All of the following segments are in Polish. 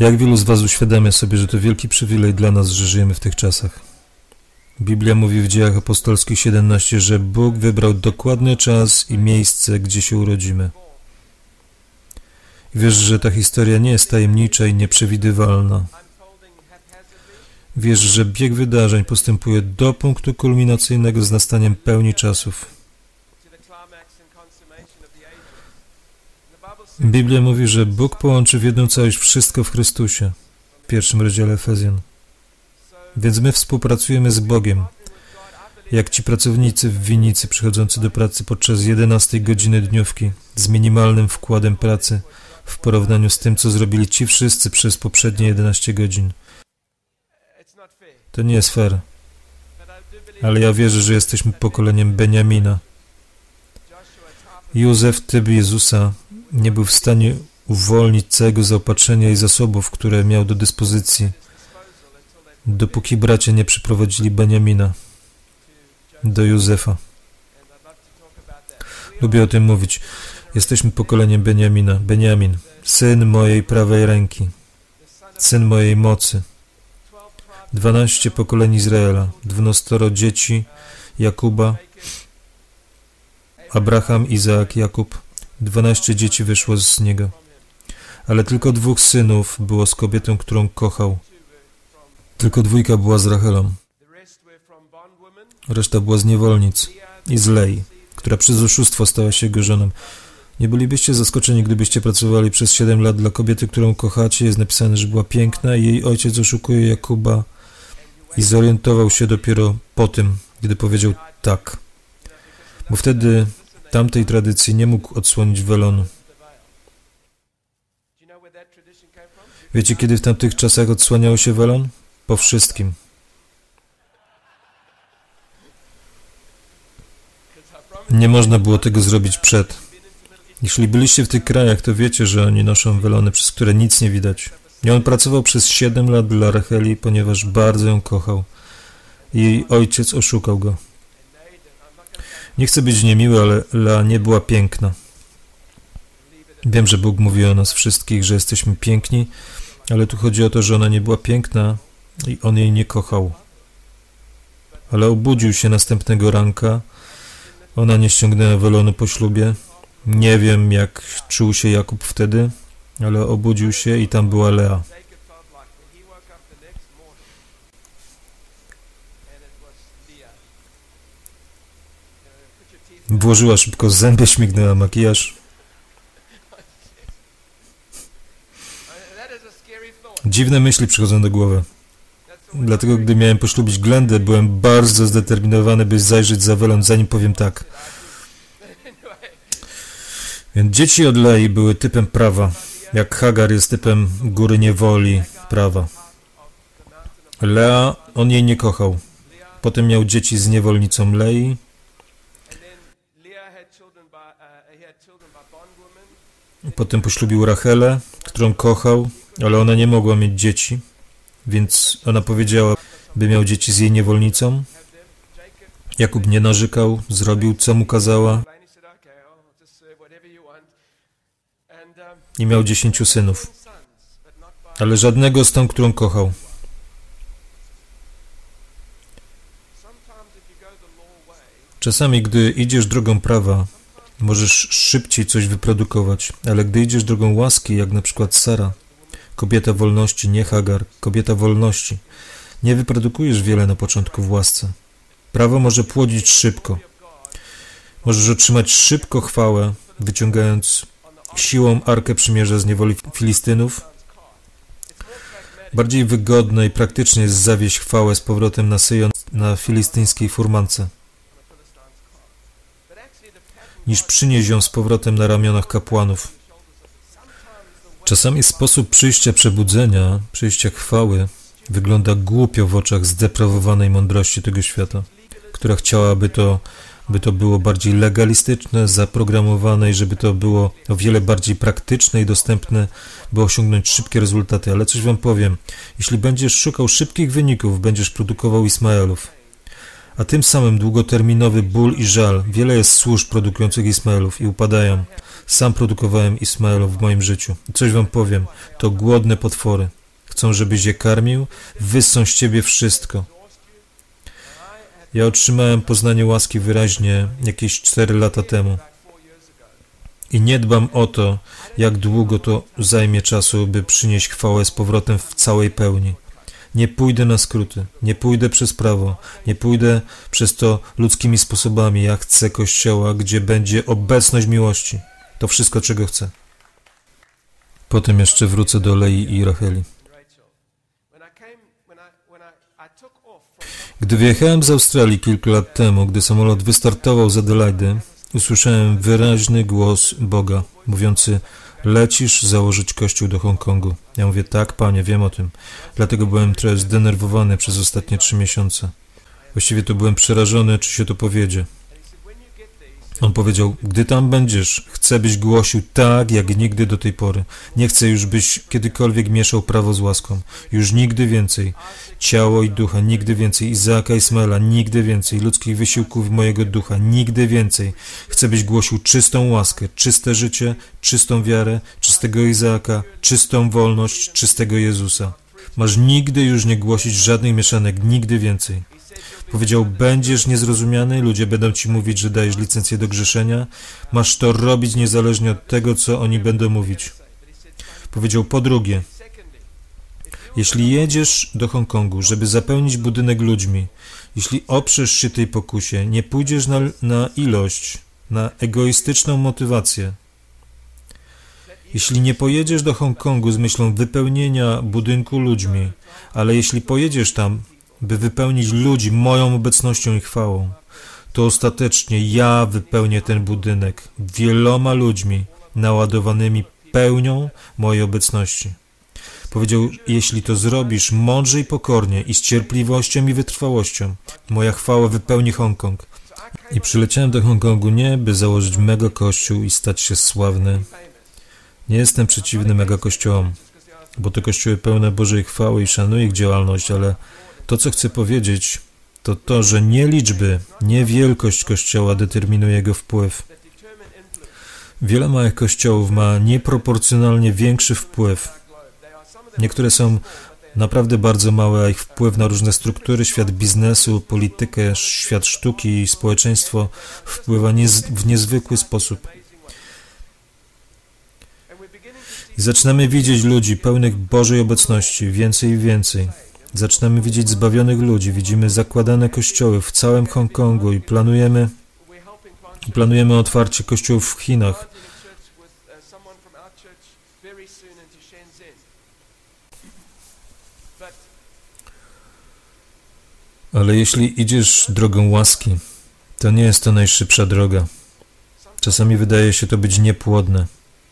Jak wielu z Was uświadamia sobie, że to wielki przywilej dla nas, że żyjemy w tych czasach? Biblia mówi w dziejach apostolskich 17, że Bóg wybrał dokładny czas i miejsce, gdzie się urodzimy. I wiesz, że ta historia nie jest tajemnicza i nieprzewidywalna. Wiesz, że bieg wydarzeń postępuje do punktu kulminacyjnego z nastaniem pełni czasów. Biblia mówi, że Bóg połączy w jedną całość wszystko w Chrystusie. W pierwszym rozdziale Efezjan. Więc my współpracujemy z Bogiem. Jak ci pracownicy w winnicy przychodzący do pracy podczas 11 godziny dniówki z minimalnym wkładem pracy w porównaniu z tym, co zrobili ci wszyscy przez poprzednie 11 godzin. To nie jest fair. Ale ja wierzę, że jesteśmy pokoleniem Beniamina. Józef, typ Jezusa, nie był w stanie uwolnić całego zaopatrzenia i zasobów, które miał do dyspozycji, dopóki bracia nie przyprowadzili Beniamina do Józefa. Lubię o tym mówić. Jesteśmy pokoleniem Beniamina. Beniamin, syn mojej prawej ręki, syn mojej mocy. Dwanaście pokoleń Izraela, dwunastoro dzieci Jakuba, Abraham, Izaak, Jakub. Dwanaście dzieci wyszło z niego. Ale tylko dwóch synów było z kobietą, którą kochał. Tylko dwójka była z Rachelą. Reszta była z niewolnic i z Lei, która przez oszustwo stała się jego żoną. Nie bylibyście zaskoczeni, gdybyście pracowali przez 7 lat dla kobiety, którą kochacie. Jest napisane, że była piękna i jej ojciec oszukuje Jakuba i zorientował się dopiero po tym, gdy powiedział tak. Bo wtedy tamtej tradycji nie mógł odsłonić welonu. Wiecie, kiedy w tamtych czasach odsłaniało się welon? Po wszystkim. Nie można było tego zrobić przed. Jeśli byliście w tych krajach, to wiecie, że oni noszą welony, przez które nic nie widać. I on pracował przez 7 lat dla Racheli, ponieważ bardzo ją kochał. Jej ojciec oszukał go. Nie chcę być niemiły, ale Lea nie była piękna. Wiem, że Bóg mówi o nas wszystkich, że jesteśmy piękni, ale tu chodzi o to, że ona nie była piękna i on jej nie kochał. Ale obudził się następnego ranka. Ona nie ściągnęła welonu po ślubie. Nie wiem, jak czuł się Jakub wtedy, ale obudził się i tam była Lea. Włożyła szybko zęby, śmignęła makijaż. Dziwne myśli przychodzą do głowy. Dlatego, gdy miałem poślubić Glendę, byłem bardzo zdeterminowany, by zajrzeć za welon, zanim powiem tak. Więc dzieci od Lei były typem prawa, jak Hagar jest typem góry niewoli, prawa. Lea, on jej nie kochał. Potem miał dzieci z niewolnicą Lei. Potem poślubił Rachelę, którą kochał, ale ona nie mogła mieć dzieci, więc ona powiedziała, by miał dzieci z jej niewolnicą. Jakub nie narzekał, zrobił, co mu kazała i miał dziesięciu synów, ale żadnego z tą, którą kochał. Czasami, gdy idziesz drogą prawa, możesz szybciej coś wyprodukować, ale gdy idziesz drogą łaski, jak na przykład Sara, kobieta wolności, nie Hagar, kobieta wolności, nie wyprodukujesz wiele na początku w łasce. Prawo może płodzić szybko. Możesz otrzymać szybko chwałę, wyciągając siłą Arkę Przymierza z niewoli Filistynów. Bardziej wygodne i praktycznie jest zawieść chwałę z powrotem na Syjon na filistyńskiej furmance, niż przynieść ją z powrotem na ramionach kapłanów. Czasami sposób przyjścia przebudzenia, przyjścia chwały wygląda głupio w oczach zdeprawowanej mądrości tego świata, która chciałaby to by to było bardziej legalistyczne, zaprogramowane i żeby to było o wiele bardziej praktyczne i dostępne, by osiągnąć szybkie rezultaty. Ale coś Wam powiem, jeśli będziesz szukał szybkich wyników, będziesz produkował Ismaelów. A tym samym długoterminowy ból i żal. Wiele jest służb produkujących Ismaelów i upadają. Sam produkowałem Ismaelów w moim życiu. Coś wam powiem, to głodne potwory. Chcą, żebyś je karmił, wyssą z ciebie wszystko. Ja otrzymałem poznanie łaski wyraźnie jakieś 4 lata temu. I nie dbam o to, jak długo to zajmie czasu, by przynieść chwałę z powrotem w całej pełni. Nie pójdę na skróty, nie pójdę przez prawo, nie pójdę przez to ludzkimi sposobami. Ja chcę kościoła, gdzie będzie obecność miłości. To wszystko, czego chcę. Potem jeszcze wrócę do Lei i Racheli. Gdy wyjechałem z Australii kilka lat temu, gdy samolot wystartował z Adelaide, usłyszałem wyraźny głos Boga, mówiący lecisz założyć kościół do Hongkongu. Ja mówię, tak, panie, wiem o tym. Dlatego byłem trochę zdenerwowany przez ostatnie trzy miesiące. Właściwie to byłem przerażony, czy się to powiedzie. On powiedział, gdy tam będziesz, chcę byś głosił tak, jak nigdy do tej pory. Nie chcę już, byś kiedykolwiek mieszał prawo z łaską. Już nigdy więcej. Ciało i ducha, nigdy więcej. Izaaka Ismaela, nigdy więcej. Ludzkich wysiłków mojego ducha, nigdy więcej. Chcę byś głosił czystą łaskę, czyste życie, czystą wiarę, czystego Izaaka, czystą wolność, czystego Jezusa. Masz nigdy już nie głosić żadnych mieszanek, nigdy więcej. Powiedział, będziesz niezrozumiany, ludzie będą ci mówić, że dajesz licencję do grzeszenia. Masz to robić niezależnie od tego, co oni będą mówić. Powiedział, po drugie, jeśli jedziesz do Hongkongu, żeby zapełnić budynek ludźmi, jeśli oprzesz się tej pokusie, nie pójdziesz na, na ilość, na egoistyczną motywację, jeśli nie pojedziesz do Hongkongu z myślą wypełnienia budynku ludźmi, ale jeśli pojedziesz tam by wypełnić ludzi moją obecnością i chwałą, to ostatecznie ja wypełnię ten budynek wieloma ludźmi naładowanymi pełnią mojej obecności. Powiedział, jeśli to zrobisz mądrze i pokornie i z cierpliwością i wytrwałością, moja chwała wypełni Hongkong. I przyleciałem do Hongkongu nie, by założyć mega kościół i stać się sławny. Nie jestem przeciwny mega kościołom, bo to kościoły pełne Bożej chwały i szanuję ich działalność, ale to, co chcę powiedzieć, to to, że nie liczby, nie wielkość Kościoła determinuje jego wpływ. Wiele małych kościołów ma nieproporcjonalnie większy wpływ. Niektóre są naprawdę bardzo małe, a ich wpływ na różne struktury, świat biznesu, politykę, świat sztuki i społeczeństwo wpływa niez w niezwykły sposób. I zaczynamy widzieć ludzi pełnych Bożej obecności, więcej i więcej. Zaczynamy widzieć zbawionych ludzi, widzimy zakładane kościoły w całym Hongkongu i planujemy, planujemy otwarcie kościołów w Chinach. Ale jeśli idziesz drogą łaski, to nie jest to najszybsza droga. Czasami wydaje się to być niepłodne.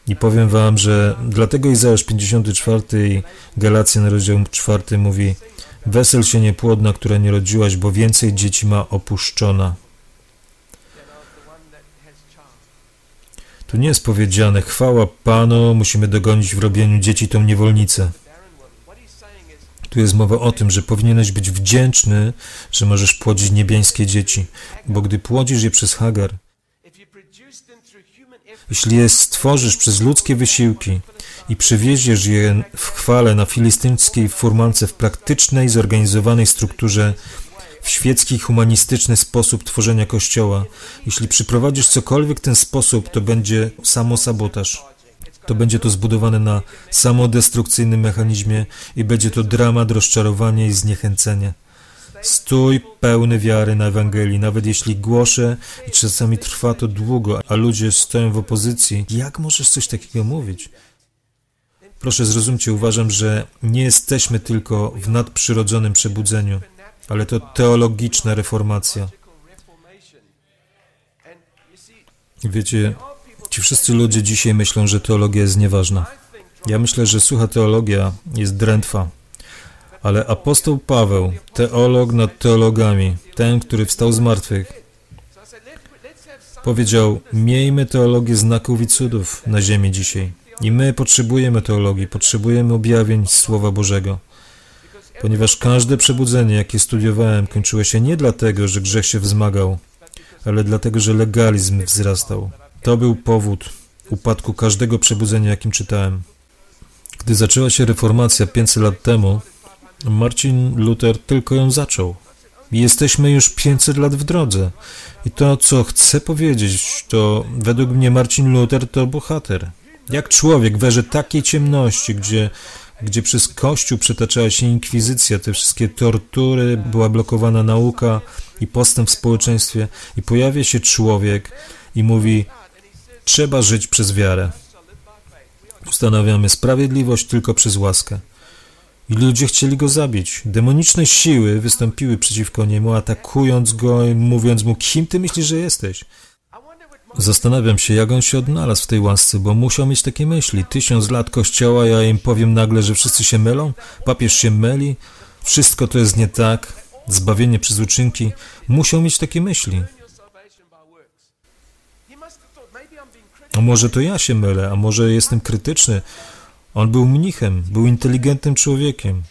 I powiem wam, że dlatego Izajasz 54 i Galacjan rozdział 4 mówi Wesel się niepłodna, która nie rodziłaś, bo więcej dzieci ma opuszczona. Tu nie jest powiedziane, chwała Panu, musimy dogonić w robieniu dzieci tą niewolnicę. Tu jest mowa o tym, że powinieneś być wdzięczny, że możesz płodzić niebiańskie dzieci, bo gdy płodzisz je przez Hagar, jeśli je stworzysz przez ludzkie wysiłki i przywieziesz je w chwale na filistyńskiej furmance w praktycznej, zorganizowanej strukturze, w świecki, humanistyczny sposób tworzenia Kościoła, jeśli przyprowadzisz cokolwiek w ten sposób, to będzie samosabotaż. To będzie to zbudowane na samodestrukcyjnym mechanizmie i będzie to dramat, rozczarowanie i zniechęcenie. Stój pełny wiary na Ewangelii, nawet jeśli głoszę i czasami trwa to długo, a ludzie stoją w opozycji. Jak możesz coś takiego mówić? Proszę zrozumcie, uważam, że nie jesteśmy tylko w nadprzyrodzonym przebudzeniu, ale to teologiczna reformacja. Wiecie, ci wszyscy ludzie dzisiaj myślą, że teologia jest nieważna. Ja myślę, że sucha teologia jest drętwa, ale apostoł Paweł, teolog nad teologami, ten, który wstał z martwych, powiedział: Miejmy teologię znaków i cudów na ziemi dzisiaj. I my potrzebujemy teologii, potrzebujemy objawień Słowa Bożego. Ponieważ każde przebudzenie, jakie studiowałem, kończyło się nie dlatego, że grzech się wzmagał, ale dlatego, że legalizm wzrastał. To był powód, upadku każdego przebudzenia, jakim czytałem. Gdy zaczęła się reformacja 500 lat temu, Marcin Luther tylko ją zaczął. Jesteśmy już 500 lat w drodze. I to, co chcę powiedzieć, to według mnie Marcin Luther to bohater. Jak człowiek w erze takiej ciemności, gdzie, gdzie przez Kościół przetaczała się inkwizycja, te wszystkie tortury, była blokowana nauka i postęp w społeczeństwie, i pojawia się człowiek i mówi: Trzeba żyć przez wiarę. Ustanawiamy sprawiedliwość tylko przez łaskę. I ludzie chcieli go zabić. Demoniczne siły wystąpiły przeciwko niemu, atakując go i mówiąc mu, kim ty myślisz, że jesteś? Zastanawiam się, jak on się odnalazł w tej łasce, bo musiał mieć takie myśli. Tysiąc lat kościoła, ja im powiem nagle, że wszyscy się mylą, papież się myli, wszystko to jest nie tak, zbawienie przez uczynki. Musiał mieć takie myśli. A może to ja się mylę, a może jestem krytyczny, on był mnichem, był inteligentnym człowiekiem.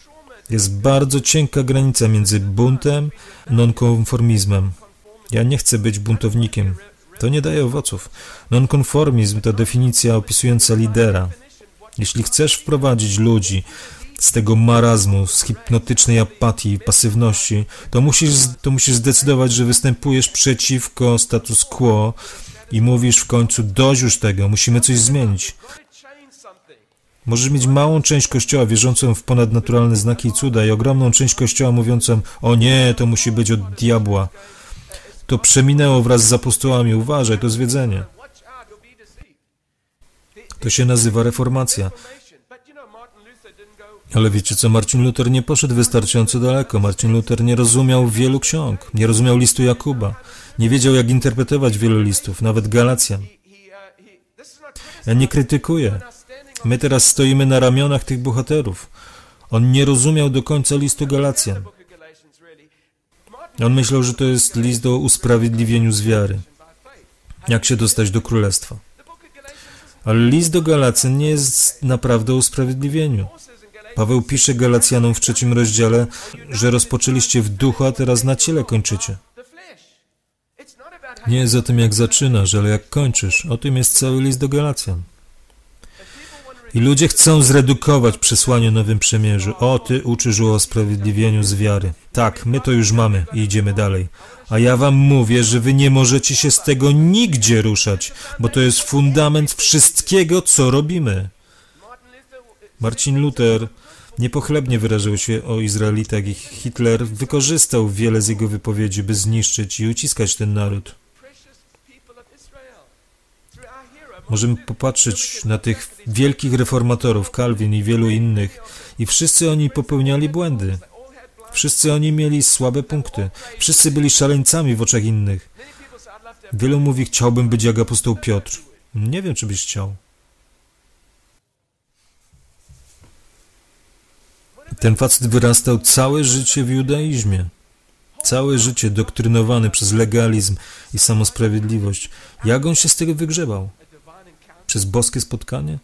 Jest bardzo cienka granica między buntem a nonkonformizmem. Ja nie chcę być buntownikiem. To nie daje owoców. Nonkonformizm to definicja opisująca lidera. Jeśli chcesz wprowadzić ludzi z tego marazmu, z hipnotycznej apatii i pasywności, to musisz, to musisz zdecydować, że występujesz przeciwko status quo i mówisz w końcu dość już tego, musimy coś zmienić. Możesz mieć małą część kościoła wierzącą w ponadnaturalne znaki i cuda i ogromną część kościoła mówiącą o nie, to musi być od diabła. To przeminęło wraz z apostołami. Uważaj, to zwiedzenie. To się nazywa reformacja. Ale wiecie co, Marcin Luther nie poszedł wystarczająco daleko. Marcin Luther nie rozumiał wielu ksiąg, nie rozumiał listu Jakuba, nie wiedział jak interpretować wielu listów, nawet Galacjan. Ja nie krytykuję. My teraz stoimy na ramionach tych bohaterów. On nie rozumiał do końca listu Galacjan. On myślał, że to jest list o usprawiedliwieniu z wiary. Jak się dostać do królestwa. Ale list do Galacjan nie jest naprawdę o usprawiedliwieniu. Paweł pisze Galacjanom w trzecim rozdziale, że rozpoczęliście w duchu, a teraz na ciele kończycie. Nie jest o tym, jak zaczynasz, ale jak kończysz. O tym jest cały list do Galacjan. I ludzie chcą zredukować przesłanie Nowym Przemierzu. O, Ty uczysz o sprawiedliwieniu z wiary. Tak, my to już mamy i idziemy dalej. A ja wam mówię, że wy nie możecie się z tego nigdzie ruszać, bo to jest fundament wszystkiego, co robimy. Marcin Luther niepochlebnie wyrażał się o Izraelitach i Hitler wykorzystał wiele z jego wypowiedzi, by zniszczyć i uciskać ten naród. Możemy popatrzeć na tych wielkich reformatorów, Calvin i wielu innych, i wszyscy oni popełniali błędy. Wszyscy oni mieli słabe punkty. Wszyscy byli szaleńcami w oczach innych. Wielu mówi, chciałbym być jak apostoł Piotr. Nie wiem, czy byś chciał. Ten facet wyrastał całe życie w judaizmie. Całe życie doktrynowany przez legalizm i samosprawiedliwość. Jak on się z tego wygrzebał? Przez boskie spotkanie?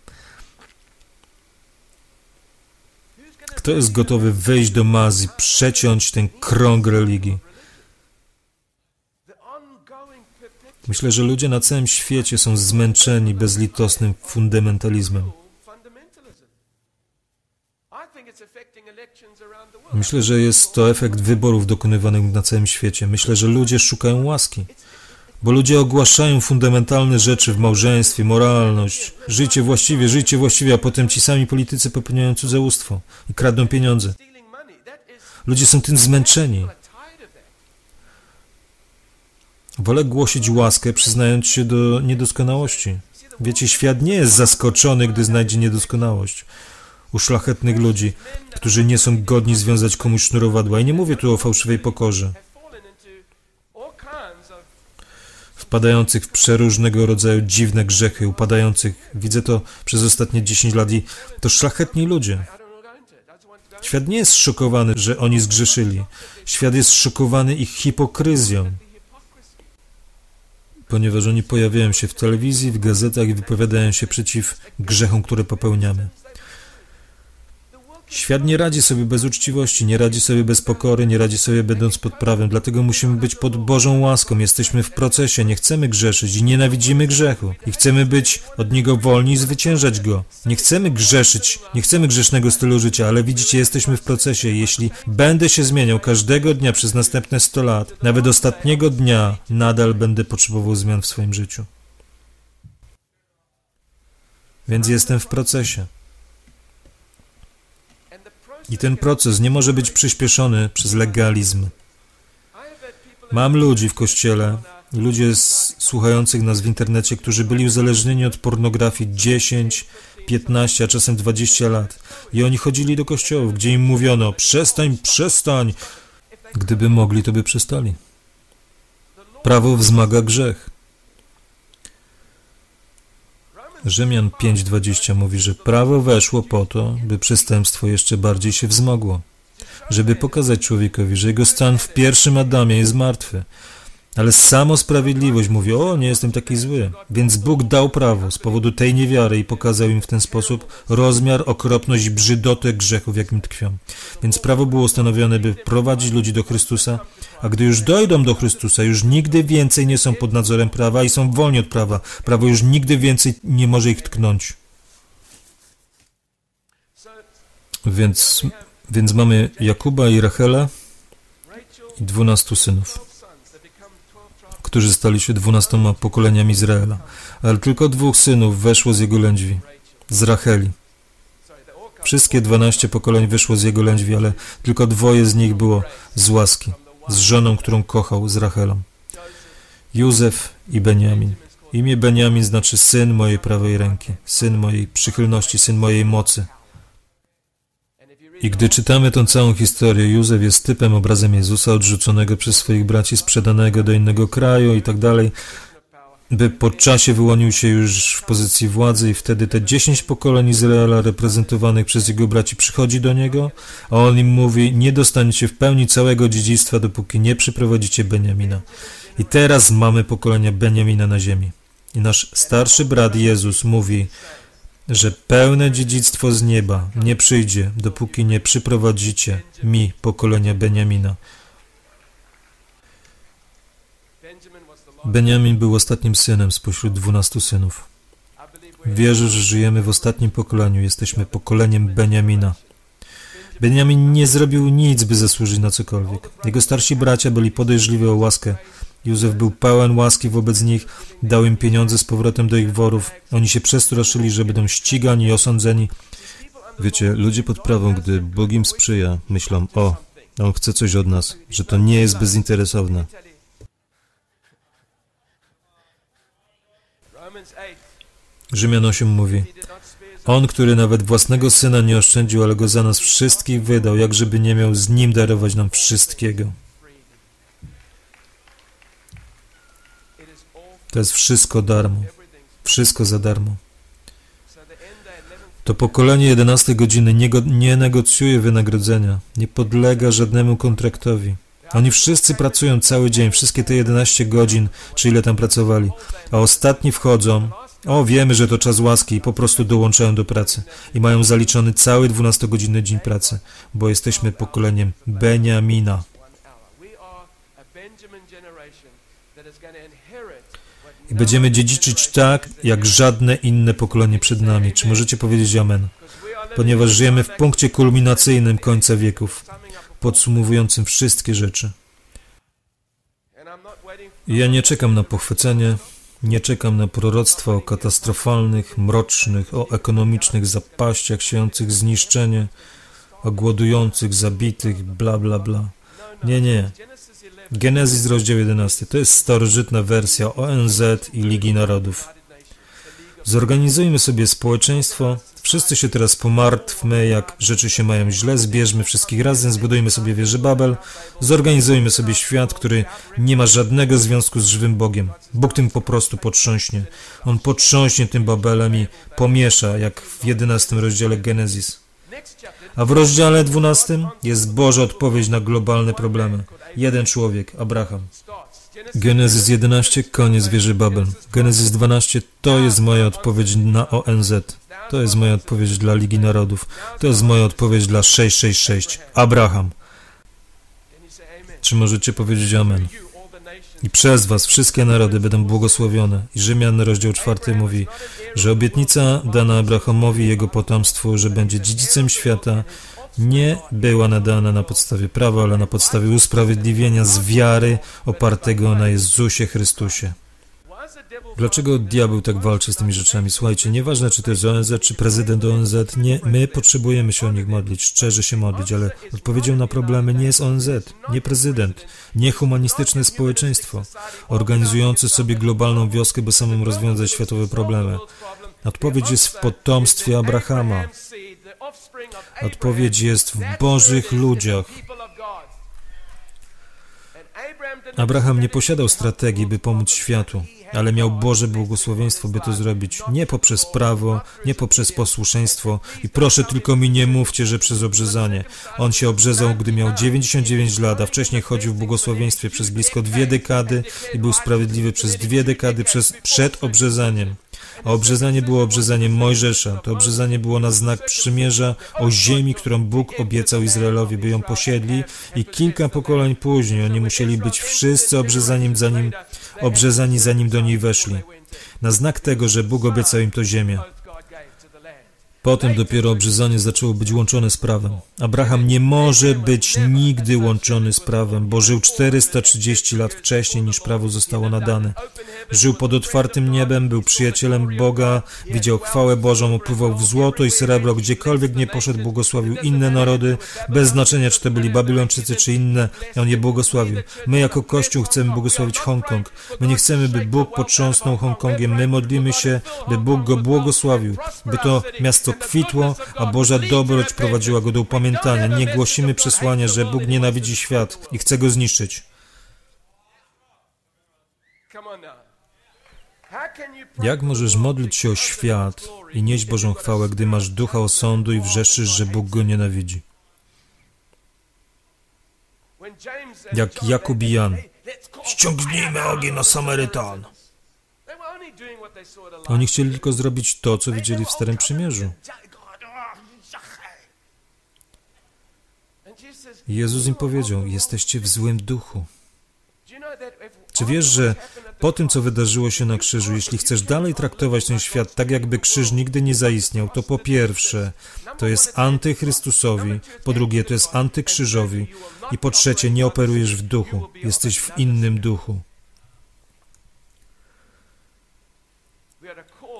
Kto jest gotowy wejść do Mazji, przeciąć ten krąg religii? Myślę, że ludzie na całym świecie są zmęczeni bezlitosnym fundamentalizmem. Myślę, że jest to efekt wyborów dokonywanych na całym świecie. Myślę, że ludzie szukają łaski. Bo ludzie ogłaszają fundamentalne rzeczy w małżeństwie, moralność, życie właściwie, życie właściwie, a potem ci sami politycy popełniają cudzołóstwo i kradną pieniądze. Ludzie są tym zmęczeni. Wolę głosić łaskę, przyznając się do niedoskonałości. Wiecie, świat nie jest zaskoczony, gdy znajdzie niedoskonałość u szlachetnych ludzi, którzy nie są godni związać komuś sznurowadła. I nie mówię tu o fałszywej pokorze. Wpadających w przeróżnego rodzaju dziwne grzechy, upadających. Widzę to przez ostatnie 10 lat i to szlachetni ludzie. Świat nie jest szokowany, że oni zgrzeszyli. Świat jest szokowany ich hipokryzją, ponieważ oni pojawiają się w telewizji, w gazetach i wypowiadają się przeciw grzechom, które popełniamy. Świat nie radzi sobie bez uczciwości, nie radzi sobie bez pokory, nie radzi sobie będąc pod prawem, dlatego musimy być pod Bożą łaską. Jesteśmy w procesie, nie chcemy grzeszyć i nienawidzimy grzechu. I chcemy być od niego wolni i zwyciężać go. Nie chcemy grzeszyć, nie chcemy grzesznego stylu życia, ale widzicie, jesteśmy w procesie. Jeśli będę się zmieniał każdego dnia przez następne 100 lat, nawet ostatniego dnia, nadal będę potrzebował zmian w swoim życiu. Więc jestem w procesie. I ten proces nie może być przyspieszony przez legalizm. Mam ludzi w kościele, ludzie słuchających nas w internecie, którzy byli uzależnieni od pornografii 10, 15, a czasem 20 lat. I oni chodzili do kościołów, gdzie im mówiono: przestań, przestań. Gdyby mogli, to by przestali. Prawo wzmaga grzech. Rzymian 5:20 mówi, że prawo weszło po to, by przestępstwo jeszcze bardziej się wzmogło, żeby pokazać człowiekowi, że jego stan w pierwszym Adamie jest martwy, ale samo sprawiedliwość mówi, o, nie jestem taki zły. Więc Bóg dał prawo z powodu tej niewiary i pokazał im w ten sposób rozmiar, okropność brzydotę grzechów, w jakim tkwią. Więc prawo było ustanowione, by prowadzić ludzi do Chrystusa, a gdy już dojdą do Chrystusa, już nigdy więcej nie są pod nadzorem prawa i są wolni od prawa. Prawo już nigdy więcej nie może ich tknąć. Więc, więc mamy Jakuba i Rachela i dwunastu synów którzy stali się dwunastoma pokoleniami Izraela, ale tylko dwóch synów weszło z jego lędźwi, z Racheli. Wszystkie dwanaście pokoleń wyszło z jego lędźwi, ale tylko dwoje z nich było z łaski, z żoną, którą kochał, z Rachelą. Józef i Beniamin. Imię Beniamin znaczy syn mojej prawej ręki, syn mojej przychylności, syn mojej mocy. I gdy czytamy tę całą historię, Józef jest typem, obrazem Jezusa odrzuconego przez swoich braci, sprzedanego do innego kraju i tak dalej, by po czasie wyłonił się już w pozycji władzy i wtedy te dziesięć pokoleń Izraela reprezentowanych przez jego braci przychodzi do niego, a on im mówi, nie dostaniecie w pełni całego dziedzictwa, dopóki nie przyprowadzicie Beniamina. I teraz mamy pokolenia Beniamina na ziemi. I nasz starszy brat Jezus mówi, że pełne dziedzictwo z nieba nie przyjdzie, dopóki nie przyprowadzicie mi pokolenia Beniamina. Beniamin był ostatnim synem spośród dwunastu synów. Wierzę, że żyjemy w ostatnim pokoleniu, jesteśmy pokoleniem Beniamina. Beniamin nie zrobił nic, by zasłużyć na cokolwiek. Jego starsi bracia byli podejrzliwi o łaskę, Józef był pełen łaski wobec nich, dał im pieniądze z powrotem do ich worów. Oni się przestraszyli, że będą ścigani i osądzeni. Wiecie, ludzie pod prawą, gdy Bóg im sprzyja, myślą, o, On chce coś od nas, że to nie jest bezinteresowne. Rzymian 8 mówi, On, który nawet własnego Syna nie oszczędził, ale Go za nas wszystkich wydał, jak żeby nie miał z Nim darować nam wszystkiego. To jest wszystko darmo. Wszystko za darmo. To pokolenie 11 godziny nie, go, nie negocjuje wynagrodzenia, nie podlega żadnemu kontraktowi. Oni wszyscy pracują cały dzień, wszystkie te 11 godzin, czy ile tam pracowali, a ostatni wchodzą. O, wiemy, że to czas łaski i po prostu dołączają do pracy i mają zaliczony cały 12-godzinny dzień pracy, bo jesteśmy pokoleniem Beniamina. I będziemy dziedziczyć tak, jak żadne inne pokolenie przed nami. Czy możecie powiedzieć Amen? Ponieważ żyjemy w punkcie kulminacyjnym końca wieków, podsumowującym wszystkie rzeczy. ja nie czekam na pochwycenie, nie czekam na proroctwa o katastrofalnych, mrocznych, o ekonomicznych zapaściach siejących zniszczenie, o głodujących, zabitych, bla, bla, bla. Nie, nie. Genezis, rozdział 11. To jest starożytna wersja ONZ i Ligi Narodów. Zorganizujmy sobie społeczeństwo. Wszyscy się teraz pomartwmy, jak rzeczy się mają źle. Zbierzmy wszystkich razem, zbudujmy sobie wieżę Babel. Zorganizujmy sobie świat, który nie ma żadnego związku z żywym Bogiem. Bóg tym po prostu potrząśnie. On potrząśnie tym Babelem i pomiesza, jak w 11 rozdziale Genezis. A w rozdziale 12 jest Boża odpowiedź na globalne problemy. Jeden człowiek, Abraham. Genezys 11, koniec wieży Babel. Genezys 12, to jest moja odpowiedź na ONZ. To jest moja odpowiedź dla Ligi Narodów. To jest moja odpowiedź dla 666. Abraham. Czy możecie powiedzieć Amen? I przez was wszystkie narody będą błogosławione. I Rzymian, rozdział 4 mówi, że obietnica dana Abrahamowi i jego potomstwu, że będzie dziedzicem świata, nie była nadana na podstawie prawa, ale na podstawie usprawiedliwienia z wiary opartego na Jezusie Chrystusie. Dlaczego diabeł tak walczy z tymi rzeczami? Słuchajcie, nieważne czy to jest ONZ, czy prezydent ONZ, nie, my potrzebujemy się o nich modlić, szczerze się modlić, ale odpowiedzią na problemy nie jest ONZ, nie prezydent, nie humanistyczne społeczeństwo, organizujące sobie globalną wioskę, by samym rozwiązać światowe problemy. Odpowiedź jest w potomstwie Abrahama. Odpowiedź jest w Bożych ludziach. Abraham nie posiadał strategii, by pomóc światu, ale miał Boże błogosławieństwo, by to zrobić. Nie poprzez prawo, nie poprzez posłuszeństwo. I proszę tylko mi nie mówcie, że przez obrzezanie. On się obrzezał, gdy miał 99 lat, a wcześniej chodził w błogosławieństwie przez blisko dwie dekady i był sprawiedliwy przez dwie dekady przez, przed obrzezaniem. A obrzezanie było obrzezaniem Mojżesza. To obrzezanie było na znak przymierza o ziemi, którą Bóg obiecał Izraelowi, by ją posiedli i kilka pokoleń później oni musieli być wszyscy obrzezaniem zanim, obrzezani zanim do niej weszli. Na znak tego, że Bóg obiecał im to ziemię. Potem dopiero obrzezanie zaczęło być łączone z prawem. Abraham nie może być nigdy łączony z prawem, bo żył 430 lat wcześniej niż prawo zostało nadane. Żył pod otwartym niebem, był przyjacielem Boga, widział chwałę Bożą, opływał w złoto i srebro, gdziekolwiek nie poszedł, błogosławił inne narody, bez znaczenia, czy to byli Babilończycy, czy inne, on je błogosławił. My jako Kościół chcemy błogosławić Hongkong. My nie chcemy, by Bóg potrząsnął Hongkongiem. My modlimy się, by Bóg go błogosławił, by to miasto kwitło, a Boża dobroć prowadziła go do upamiętania. Nie głosimy przesłania, że Bóg nienawidzi świat i chce go zniszczyć. Jak możesz modlić się o świat i nieść Bożą chwałę, gdy masz ducha osądu i wrzeszysz, że Bóg go nienawidzi? Jak Jakub i Jan. Ściągnijmy ogień na Samarytan. Oni chcieli tylko zrobić to, co widzieli w Starym Przymierzu. Jezus im powiedział, jesteście w złym duchu. Czy wiesz, że po tym, co wydarzyło się na krzyżu, jeśli chcesz dalej traktować ten świat tak, jakby krzyż nigdy nie zaistniał, to po pierwsze, to jest antychrystusowi, po drugie, to jest antykrzyżowi i po trzecie, nie operujesz w duchu, jesteś w innym duchu.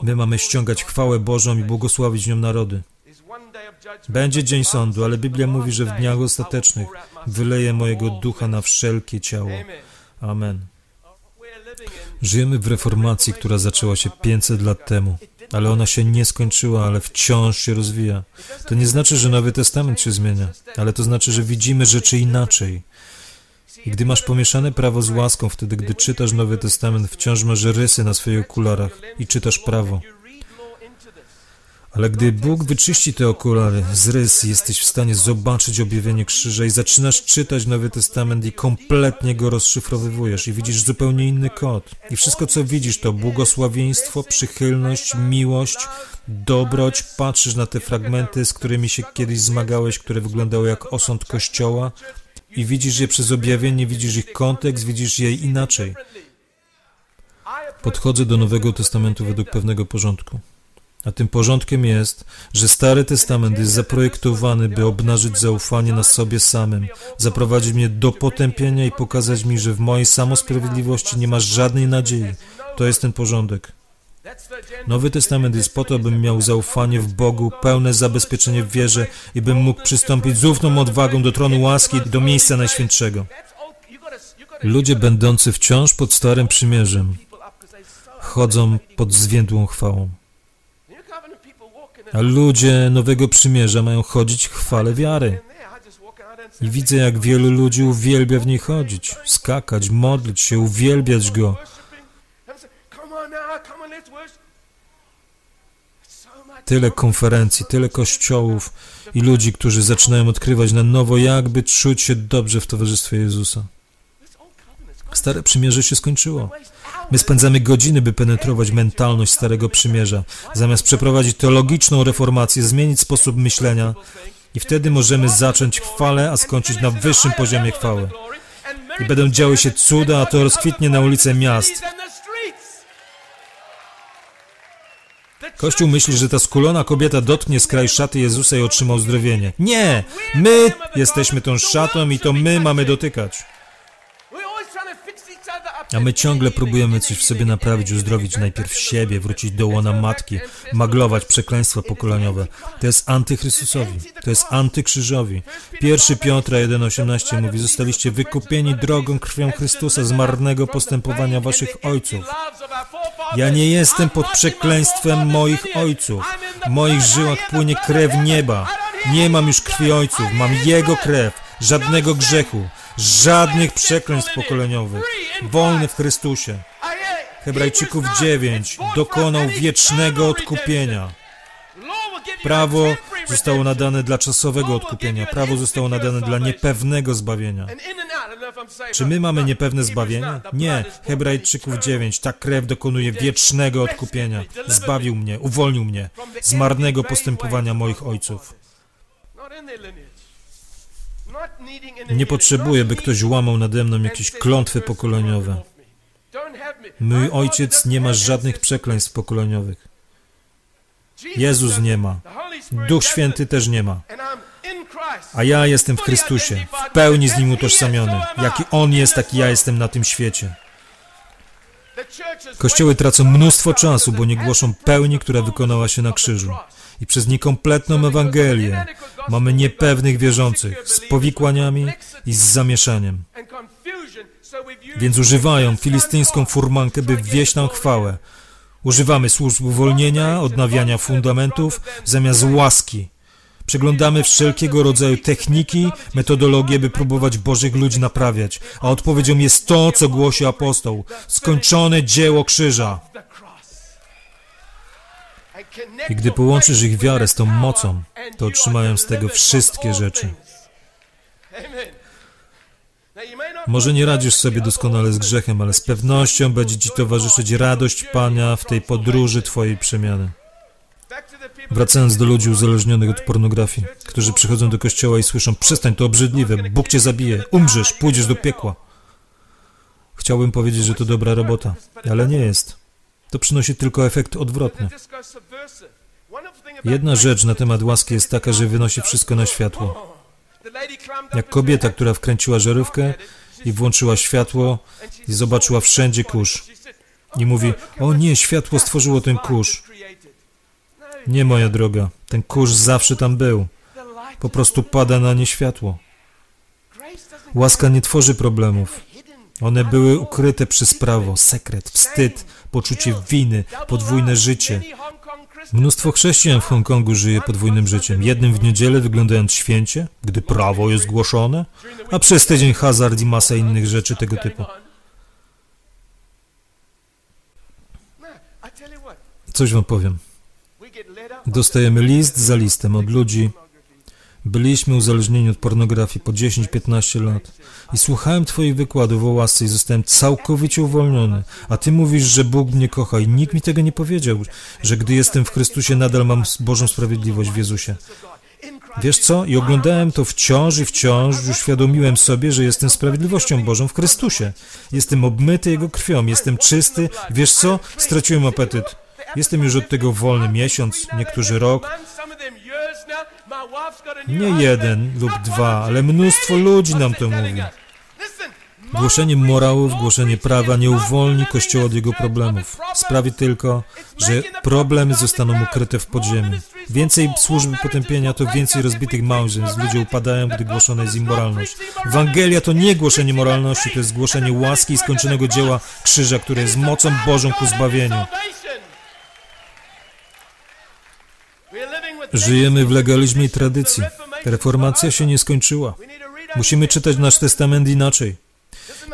My mamy ściągać chwałę Bożą i błogosławić nią narody. Będzie dzień sądu, ale Biblia mówi, że w dniach ostatecznych wyleję mojego ducha na wszelkie ciało. Amen. Żyjemy w reformacji, która zaczęła się 500 lat temu, ale ona się nie skończyła, ale wciąż się rozwija. To nie znaczy, że Nowy Testament się zmienia, ale to znaczy, że widzimy rzeczy inaczej. I gdy masz pomieszane prawo z łaską, wtedy gdy czytasz Nowy Testament, wciąż masz rysy na swoich okularach i czytasz prawo. Ale gdy Bóg wyczyści te okulary z rys, jesteś w stanie zobaczyć objawienie krzyża i zaczynasz czytać Nowy Testament i kompletnie go rozszyfrowywujesz i widzisz zupełnie inny kod. I wszystko, co widzisz, to błogosławieństwo, przychylność, miłość, dobroć. Patrzysz na te fragmenty, z którymi się kiedyś zmagałeś, które wyglądały jak osąd Kościoła i widzisz je przez objawienie, widzisz ich kontekst, widzisz je inaczej. Podchodzę do Nowego Testamentu według pewnego porządku. A tym porządkiem jest, że Stary Testament jest zaprojektowany, by obnażyć zaufanie na sobie samym, zaprowadzić mnie do potępienia i pokazać mi, że w mojej samosprawiedliwości nie ma żadnej nadziei. To jest ten porządek. Nowy Testament jest po to, bym miał zaufanie w Bogu, pełne zabezpieczenie w wierze i bym mógł przystąpić z ufną odwagą do tronu łaski, do miejsca Najświętszego. Ludzie będący wciąż pod Starym Przymierzem chodzą pod zwiędłą chwałą. A ludzie Nowego Przymierza mają chodzić w chwale wiary. I widzę, jak wielu ludzi uwielbia w niej chodzić, skakać, modlić się, uwielbiać Go. Tyle konferencji, tyle kościołów i ludzi, którzy zaczynają odkrywać na nowo, jakby czuć się dobrze w towarzystwie Jezusa. Stare przymierze się skończyło. My spędzamy godziny, by penetrować mentalność Starego Przymierza, zamiast przeprowadzić teologiczną reformację, zmienić sposób myślenia i wtedy możemy zacząć chwalę, a skończyć na wyższym poziomie chwały. I będą działy się cuda, a to rozkwitnie na ulice miast. Kościół myśli, że ta skulona kobieta dotknie skraj szaty Jezusa i otrzyma uzdrowienie. Nie! My jesteśmy tą szatą i to my mamy dotykać. A my ciągle próbujemy coś w sobie naprawić, uzdrowić najpierw siebie, wrócić do łona matki, maglować przekleństwa pokoleniowe. To jest antychrystusowi, to jest antykrzyżowi. Pierwszy Piotra 1,18 mówi, zostaliście wykupieni drogą krwią Chrystusa z marnego postępowania waszych ojców. Ja nie jestem pod przekleństwem moich ojców. W moich żyłach płynie krew nieba. Nie mam już krwi ojców, mam Jego krew, żadnego grzechu. Żadnych przekleństw pokoleniowych. Wolny w Chrystusie. Hebrajczyków 9 dokonał wiecznego odkupienia. Prawo zostało nadane dla czasowego odkupienia. Prawo zostało nadane dla niepewnego zbawienia. Czy my mamy niepewne zbawienie? Nie. Hebrajczyków 9. Ta krew dokonuje wiecznego odkupienia. Zbawił mnie, uwolnił mnie z marnego postępowania moich ojców. Nie potrzebuję, by ktoś łamał nade mną jakieś klątwy pokoleniowe. Mój ojciec nie ma żadnych przekleństw pokoleniowych. Jezus nie ma. Duch Święty też nie ma. A ja jestem w Chrystusie, w pełni z Nim utożsamiony. Jaki On jest, taki ja jestem na tym świecie. Kościoły tracą mnóstwo czasu, bo nie głoszą pełni, która wykonała się na krzyżu i przez niekompletną Ewangelię mamy niepewnych wierzących z powikłaniami i z zamieszaniem. Więc używają filistyńską furmankę, by wwieść nam chwałę. Używamy służb uwolnienia, odnawiania fundamentów zamiast łaski. Przeglądamy wszelkiego rodzaju techniki, metodologie, by próbować Bożych ludzi naprawiać, a odpowiedzią jest to, co głosi apostoł: skończone dzieło krzyża. I gdy połączysz ich wiarę z tą mocą, to otrzymają z tego wszystkie rzeczy. Może nie radzisz sobie doskonale z grzechem, ale z pewnością będzie Ci towarzyszyć radość Pana w tej podróży Twojej przemiany. Wracając do ludzi uzależnionych od pornografii, którzy przychodzą do kościoła i słyszą: Przestań, to obrzydliwe, Bóg Cię zabije, umrzesz, pójdziesz do piekła. Chciałbym powiedzieć, że to dobra robota, ale nie jest. To przynosi tylko efekt odwrotny. Jedna rzecz na temat łaski jest taka, że wynosi wszystko na światło. Jak kobieta, która wkręciła żarówkę i włączyła światło i zobaczyła wszędzie kurz. I mówi, o nie, światło stworzyło ten kurz. Nie, moja droga, ten kurz zawsze tam był. Po prostu pada na nie światło. Łaska nie tworzy problemów. One były ukryte przez prawo, sekret, wstyd, poczucie winy, podwójne życie. Mnóstwo chrześcijan w Hongkongu żyje podwójnym życiem. Jednym w niedzielę wyglądając święcie, gdy prawo jest głoszone, a przez tydzień hazard i masa innych rzeczy tego typu. Coś wam powiem. Dostajemy list za listem od ludzi, Byliśmy uzależnieni od pornografii po 10-15 lat. I słuchałem Twoich wykładów o łasce i zostałem całkowicie uwolniony. A Ty mówisz, że Bóg mnie kocha i nikt mi tego nie powiedział, że gdy jestem w Chrystusie nadal mam Bożą sprawiedliwość w Jezusie. Wiesz co? I oglądałem to wciąż i wciąż, uświadomiłem sobie, że jestem sprawiedliwością Bożą w Chrystusie. Jestem obmyty Jego krwią, jestem czysty. Wiesz co? Straciłem apetyt. Jestem już od tego wolny miesiąc, niektórzy rok. Nie jeden lub dwa, ale mnóstwo ludzi nam to mówi. Głoszenie morałów, głoszenie prawa nie uwolni Kościoła od jego problemów. Sprawi tylko, że problemy zostaną ukryte w podziemiu. Więcej służby potępienia to więcej rozbitych małżeństw. Ludzie upadają, gdy głoszona jest im moralność. Ewangelia to nie głoszenie moralności, to jest głoszenie łaski i skończonego dzieła krzyża, które jest mocą Bożą ku zbawieniu. Żyjemy w legalizmie i tradycji. Reformacja się nie skończyła. Musimy czytać nasz testament inaczej.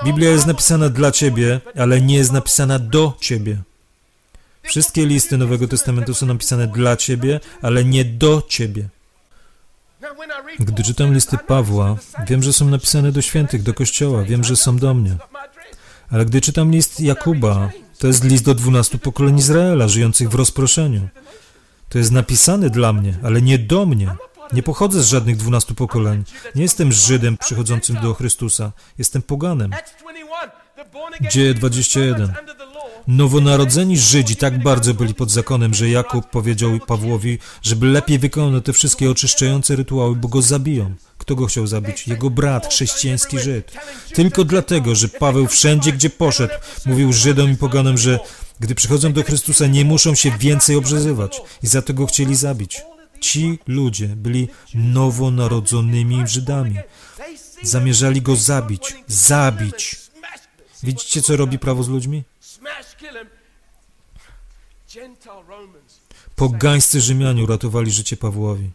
Biblia jest napisana dla Ciebie, ale nie jest napisana do Ciebie. Wszystkie listy Nowego Testamentu są napisane dla Ciebie, ale nie do Ciebie. Gdy czytam listy Pawła, wiem, że są napisane do świętych, do Kościoła, wiem, że są do mnie. Ale gdy czytam list Jakuba, to jest list do dwunastu pokoleń Izraela, żyjących w rozproszeniu. To jest napisane dla mnie, ale nie do mnie. Nie pochodzę z żadnych dwunastu pokoleń. Nie jestem Żydem przychodzącym do Chrystusa. Jestem poganem. Dzieje 21. Nowonarodzeni Żydzi tak bardzo byli pod zakonem, że Jakub powiedział Pawłowi, żeby lepiej wykonał te wszystkie oczyszczające rytuały, bo go zabiją. Kto go chciał zabić? Jego brat, chrześcijański Żyd. Tylko dlatego, że Paweł wszędzie, gdzie poszedł, mówił Żydom i poganom, że gdy przychodzą do Chrystusa, nie muszą się więcej obrzezywać i za to go chcieli zabić. Ci ludzie byli nowonarodzonymi Żydami. Zamierzali go zabić. Zabić. Widzicie, co robi prawo z ludźmi? Pogańscy Rzymianie uratowali życie Pawłowi.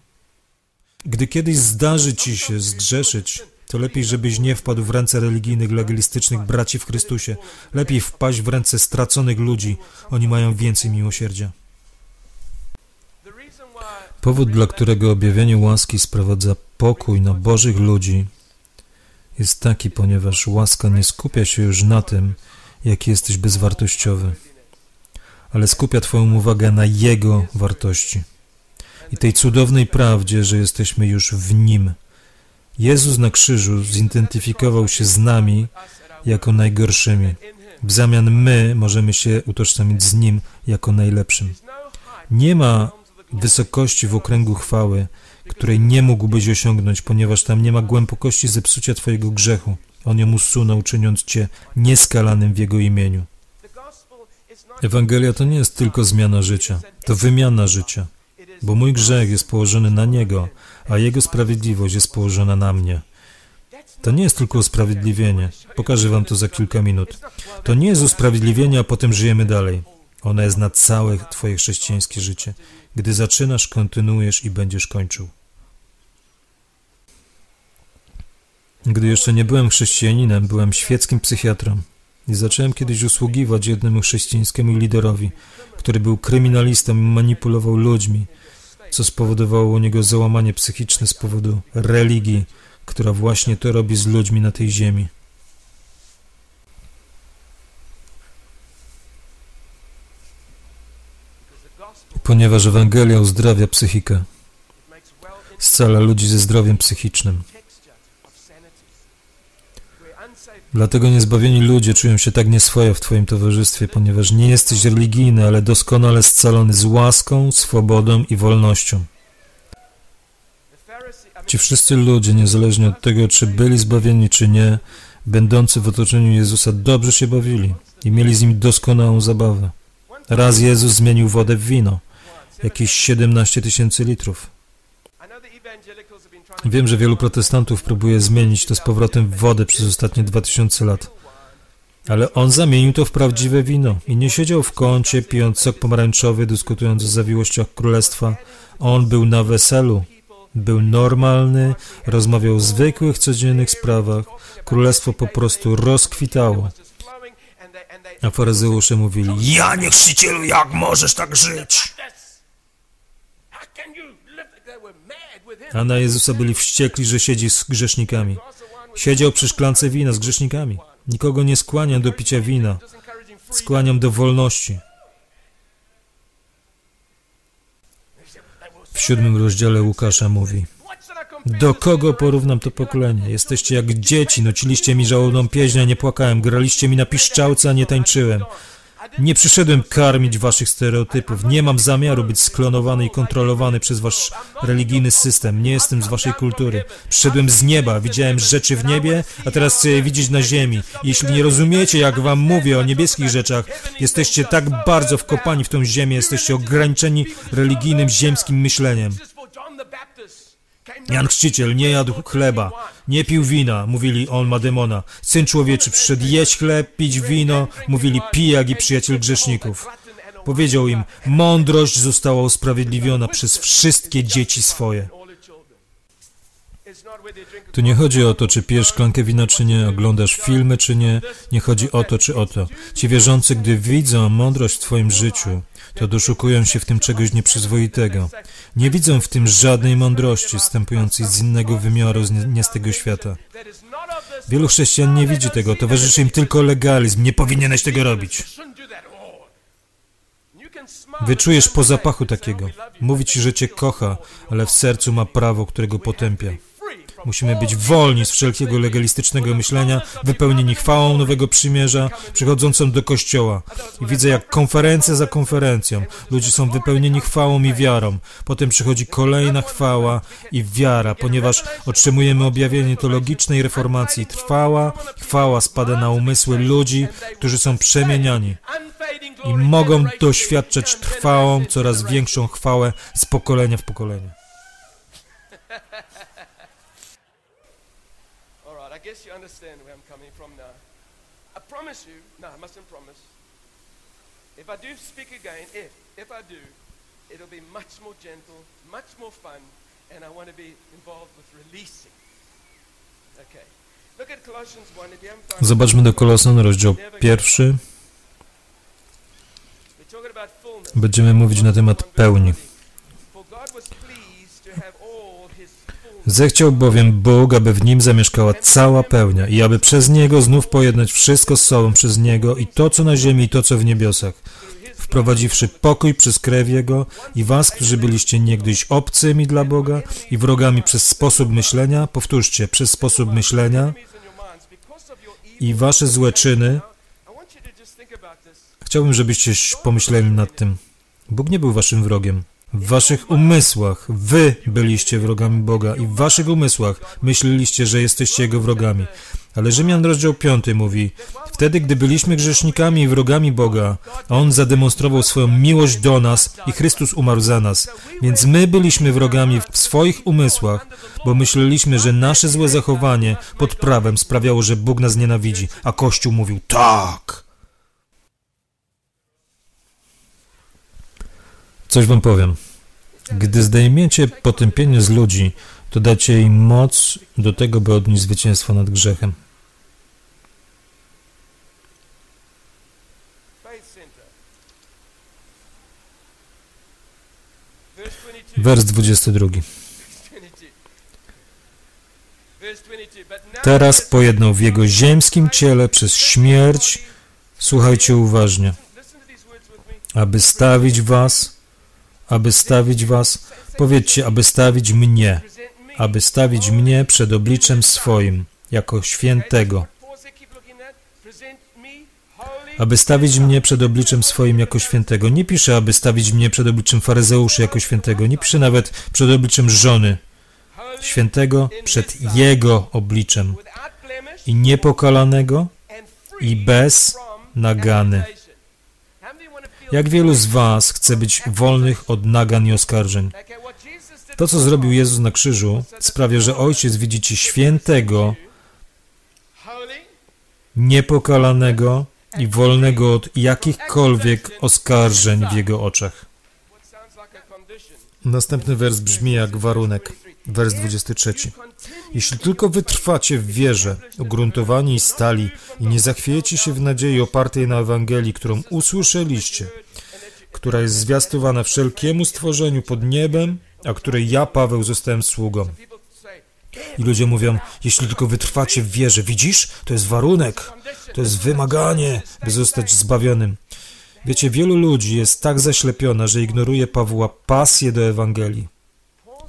Gdy kiedyś zdarzy ci się zgrzeszyć, to lepiej, żebyś nie wpadł w ręce religijnych, legalistycznych braci w Chrystusie. Lepiej wpaść w ręce straconych ludzi. Oni mają więcej miłosierdzia. Powód, dla którego objawienie łaski sprowadza pokój na Bożych ludzi, jest taki, ponieważ łaska nie skupia się już na tym, jaki jesteś bezwartościowy, ale skupia Twoją uwagę na Jego wartości i tej cudownej prawdzie, że jesteśmy już w Nim. Jezus na krzyżu zidentyfikował się z nami jako najgorszymi. W zamian my możemy się utożsamić z Nim jako najlepszym. Nie ma wysokości w okręgu chwały, której nie mógłbyś osiągnąć, ponieważ tam nie ma głębokości zepsucia Twojego grzechu. On ją usunął, czyniąc Cię nieskalanym w Jego imieniu. Ewangelia to nie jest tylko zmiana życia, to wymiana życia, bo mój grzech jest położony na Niego, a Jego sprawiedliwość jest położona na mnie. To nie jest tylko usprawiedliwienie. Pokażę Wam to za kilka minut. To nie jest usprawiedliwienie, a potem żyjemy dalej. Ona jest na całe Twoje chrześcijańskie życie. Gdy zaczynasz, kontynuujesz i będziesz kończył. Gdy jeszcze nie byłem chrześcijaninem, byłem świeckim psychiatrą i zacząłem kiedyś usługiwać jednemu chrześcijańskiemu liderowi, który był kryminalistą i manipulował ludźmi, co spowodowało u niego załamanie psychiczne z powodu religii, która właśnie to robi z ludźmi na tej ziemi. Ponieważ Ewangelia uzdrawia psychikę, scala ludzi ze zdrowiem psychicznym. Dlatego niezbawieni ludzie czują się tak nieswojo w Twoim towarzystwie, ponieważ nie jesteś religijny, ale doskonale scalony z łaską, swobodą i wolnością. Ci wszyscy ludzie, niezależnie od tego, czy byli zbawieni, czy nie, będący w otoczeniu Jezusa, dobrze się bawili i mieli z nim doskonałą zabawę. Raz Jezus zmienił wodę w wino, jakieś 17 tysięcy litrów. Wiem, że wielu protestantów próbuje zmienić to z powrotem w wodę przez ostatnie 2000 lat. Ale on zamienił to w prawdziwe wino i nie siedział w kącie, pijąc sok pomarańczowy, dyskutując o zawiłościach królestwa. On był na weselu. Był normalny, rozmawiał o zwykłych, codziennych sprawach. Królestwo po prostu rozkwitało. A faryzeusze mówili, ja nie chrzcicielu, jak możesz tak żyć? A na Jezusa byli wściekli, że siedzi z grzesznikami. Siedział przy szklance wina z grzesznikami. Nikogo nie skłaniam do picia wina. Skłaniam do wolności. W siódmym rozdziale Łukasza mówi Do kogo porównam to pokolenie? Jesteście jak dzieci, nociliście mi żałobną pieśń, a nie płakałem, graliście mi na piszczałce, a nie tańczyłem. Nie przyszedłem karmić waszych stereotypów. Nie mam zamiaru być sklonowany i kontrolowany przez wasz religijny system. Nie jestem z waszej kultury. Przyszedłem z nieba, widziałem rzeczy w niebie, a teraz chcę je widzieć na ziemi. Jeśli nie rozumiecie, jak wam mówię o niebieskich rzeczach, jesteście tak bardzo wkopani w tą ziemię, jesteście ograniczeni religijnym, ziemskim myśleniem. Jan Chrzciciel nie jadł chleba, nie pił wina, mówili on ma demona. Syn człowieczy przyszedł jeść chleb, pić wino, mówili pijak i przyjaciel grzeszników. Powiedział im, mądrość została usprawiedliwiona przez wszystkie dzieci swoje. Tu nie chodzi o to, czy pijesz szklankę wina, czy nie, oglądasz filmy, czy nie. Nie chodzi o to, czy o to. Ci wierzący, gdy widzą mądrość w Twoim życiu, to doszukują się w tym czegoś nieprzyzwoitego. Nie widzą w tym żadnej mądrości wstępującej z innego wymiaru, nie z tego świata. Wielu chrześcijan nie widzi tego, towarzyszy im tylko legalizm. Nie powinieneś tego robić. Wyczujesz po zapachu takiego. Mówi ci, że cię kocha, ale w sercu ma prawo, którego potępia. Musimy być wolni z wszelkiego legalistycznego myślenia, wypełnieni chwałą nowego przymierza, przychodzącą do kościoła. I widzę, jak konferencja za konferencją ludzie są wypełnieni chwałą i wiarą. Potem przychodzi kolejna chwała i wiara, ponieważ otrzymujemy objawienie teologicznej reformacji. Trwała chwała spada na umysły ludzi, którzy są przemieniani i mogą doświadczać trwałą, coraz większą chwałę z pokolenia w pokolenie. Guess you understand where I'm coming from now. I promise you, no, I mustn't promise. If I do speak again, if, if I do, it'll be much more gentle, much more fun, and I want to be involved with releasing. Okay. Look at Colossians 1. If you haven't found Zobaczmy do Kolosan, rozdział pierwszy. Będziemy mówić na temat pełni. Zechciał bowiem Bóg, aby w nim zamieszkała cała pełnia i aby przez Niego znów pojednać wszystko z sobą przez Niego i to, co na ziemi, i to, co w niebiosach, wprowadziwszy pokój przez krew Jego i was, którzy byliście niegdyś obcymi dla Boga i wrogami przez sposób myślenia, powtórzcie, przez sposób myślenia i wasze złe czyny. Chciałbym, żebyście pomyśleli nad tym. Bóg nie był waszym wrogiem. W waszych umysłach wy byliście wrogami Boga i w waszych umysłach myśleliście, że jesteście Jego wrogami. Ale Rzymian rozdział 5 mówi, wtedy gdy byliśmy grzesznikami i wrogami Boga, On zademonstrował swoją miłość do nas i Chrystus umarł za nas. Więc my byliśmy wrogami w swoich umysłach, bo myśleliśmy, że nasze złe zachowanie pod prawem sprawiało, że Bóg nas nienawidzi, a Kościół mówił tak. Coś wam powiem. Gdy zdejmiecie potępienie z ludzi, to dacie im moc do tego, by odnieść zwycięstwo nad grzechem. Wers 22. Teraz pojednał w jego ziemskim ciele przez śmierć, słuchajcie uważnie, aby stawić was aby stawić was, powiedzcie, aby stawić mnie, aby stawić mnie przed obliczem swoim, jako świętego. Aby stawić mnie przed obliczem swoim jako świętego. Nie pisze, aby stawić mnie przed obliczem faryzeuszy jako świętego. Nie pisze nawet przed obliczem żony. Świętego przed Jego obliczem. I niepokalanego i bez nagany. Jak wielu z Was chce być wolnych od nagan i oskarżeń? To, co zrobił Jezus na krzyżu, sprawia, że Ojciec widzi Cię świętego, niepokalanego i wolnego od jakichkolwiek oskarżeń w Jego oczach. Następny wers brzmi jak warunek. Wers 23. Jeśli tylko wytrwacie w wierze, ugruntowani i stali i nie zachwiejecie się w nadziei opartej na Ewangelii, którą usłyszeliście, która jest zwiastowana wszelkiemu stworzeniu pod niebem, a której ja, Paweł, zostałem sługą. I ludzie mówią, jeśli tylko wytrwacie w wierze, widzisz, to jest warunek, to jest wymaganie, by zostać zbawionym. Wiecie, wielu ludzi jest tak zaślepiona, że ignoruje Pawła pasję do Ewangelii.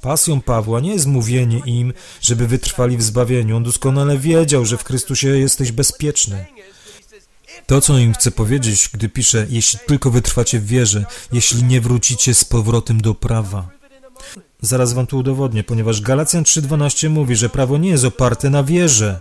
Pasją Pawła nie jest mówienie im, żeby wytrwali w zbawieniu. On doskonale wiedział, że w Chrystusie jesteś bezpieczny. To, co im chce powiedzieć, gdy pisze, jeśli tylko wytrwacie w wierze, jeśli nie wrócicie z powrotem do prawa. Zaraz wam to udowodnię, ponieważ Galacjan 3.12 mówi, że prawo nie jest oparte na wierze.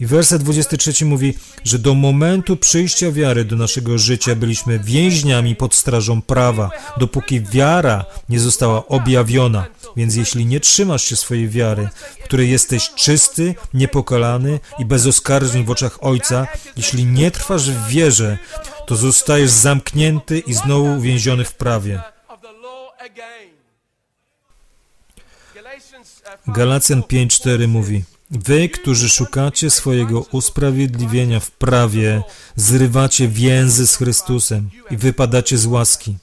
I werset 23 mówi, że do momentu przyjścia wiary do naszego życia byliśmy więźniami pod strażą prawa, dopóki wiara nie została objawiona. Więc jeśli nie trzymasz się swojej wiary, w której jesteś czysty, niepokalany i bez oskarżeń w oczach Ojca, jeśli nie trwasz w wierze, to zostajesz zamknięty i znowu uwięziony w prawie. Galacjan 5:4 mówi: Wy, którzy szukacie swojego usprawiedliwienia w prawie, zrywacie więzy z Chrystusem i wypadacie z łaski.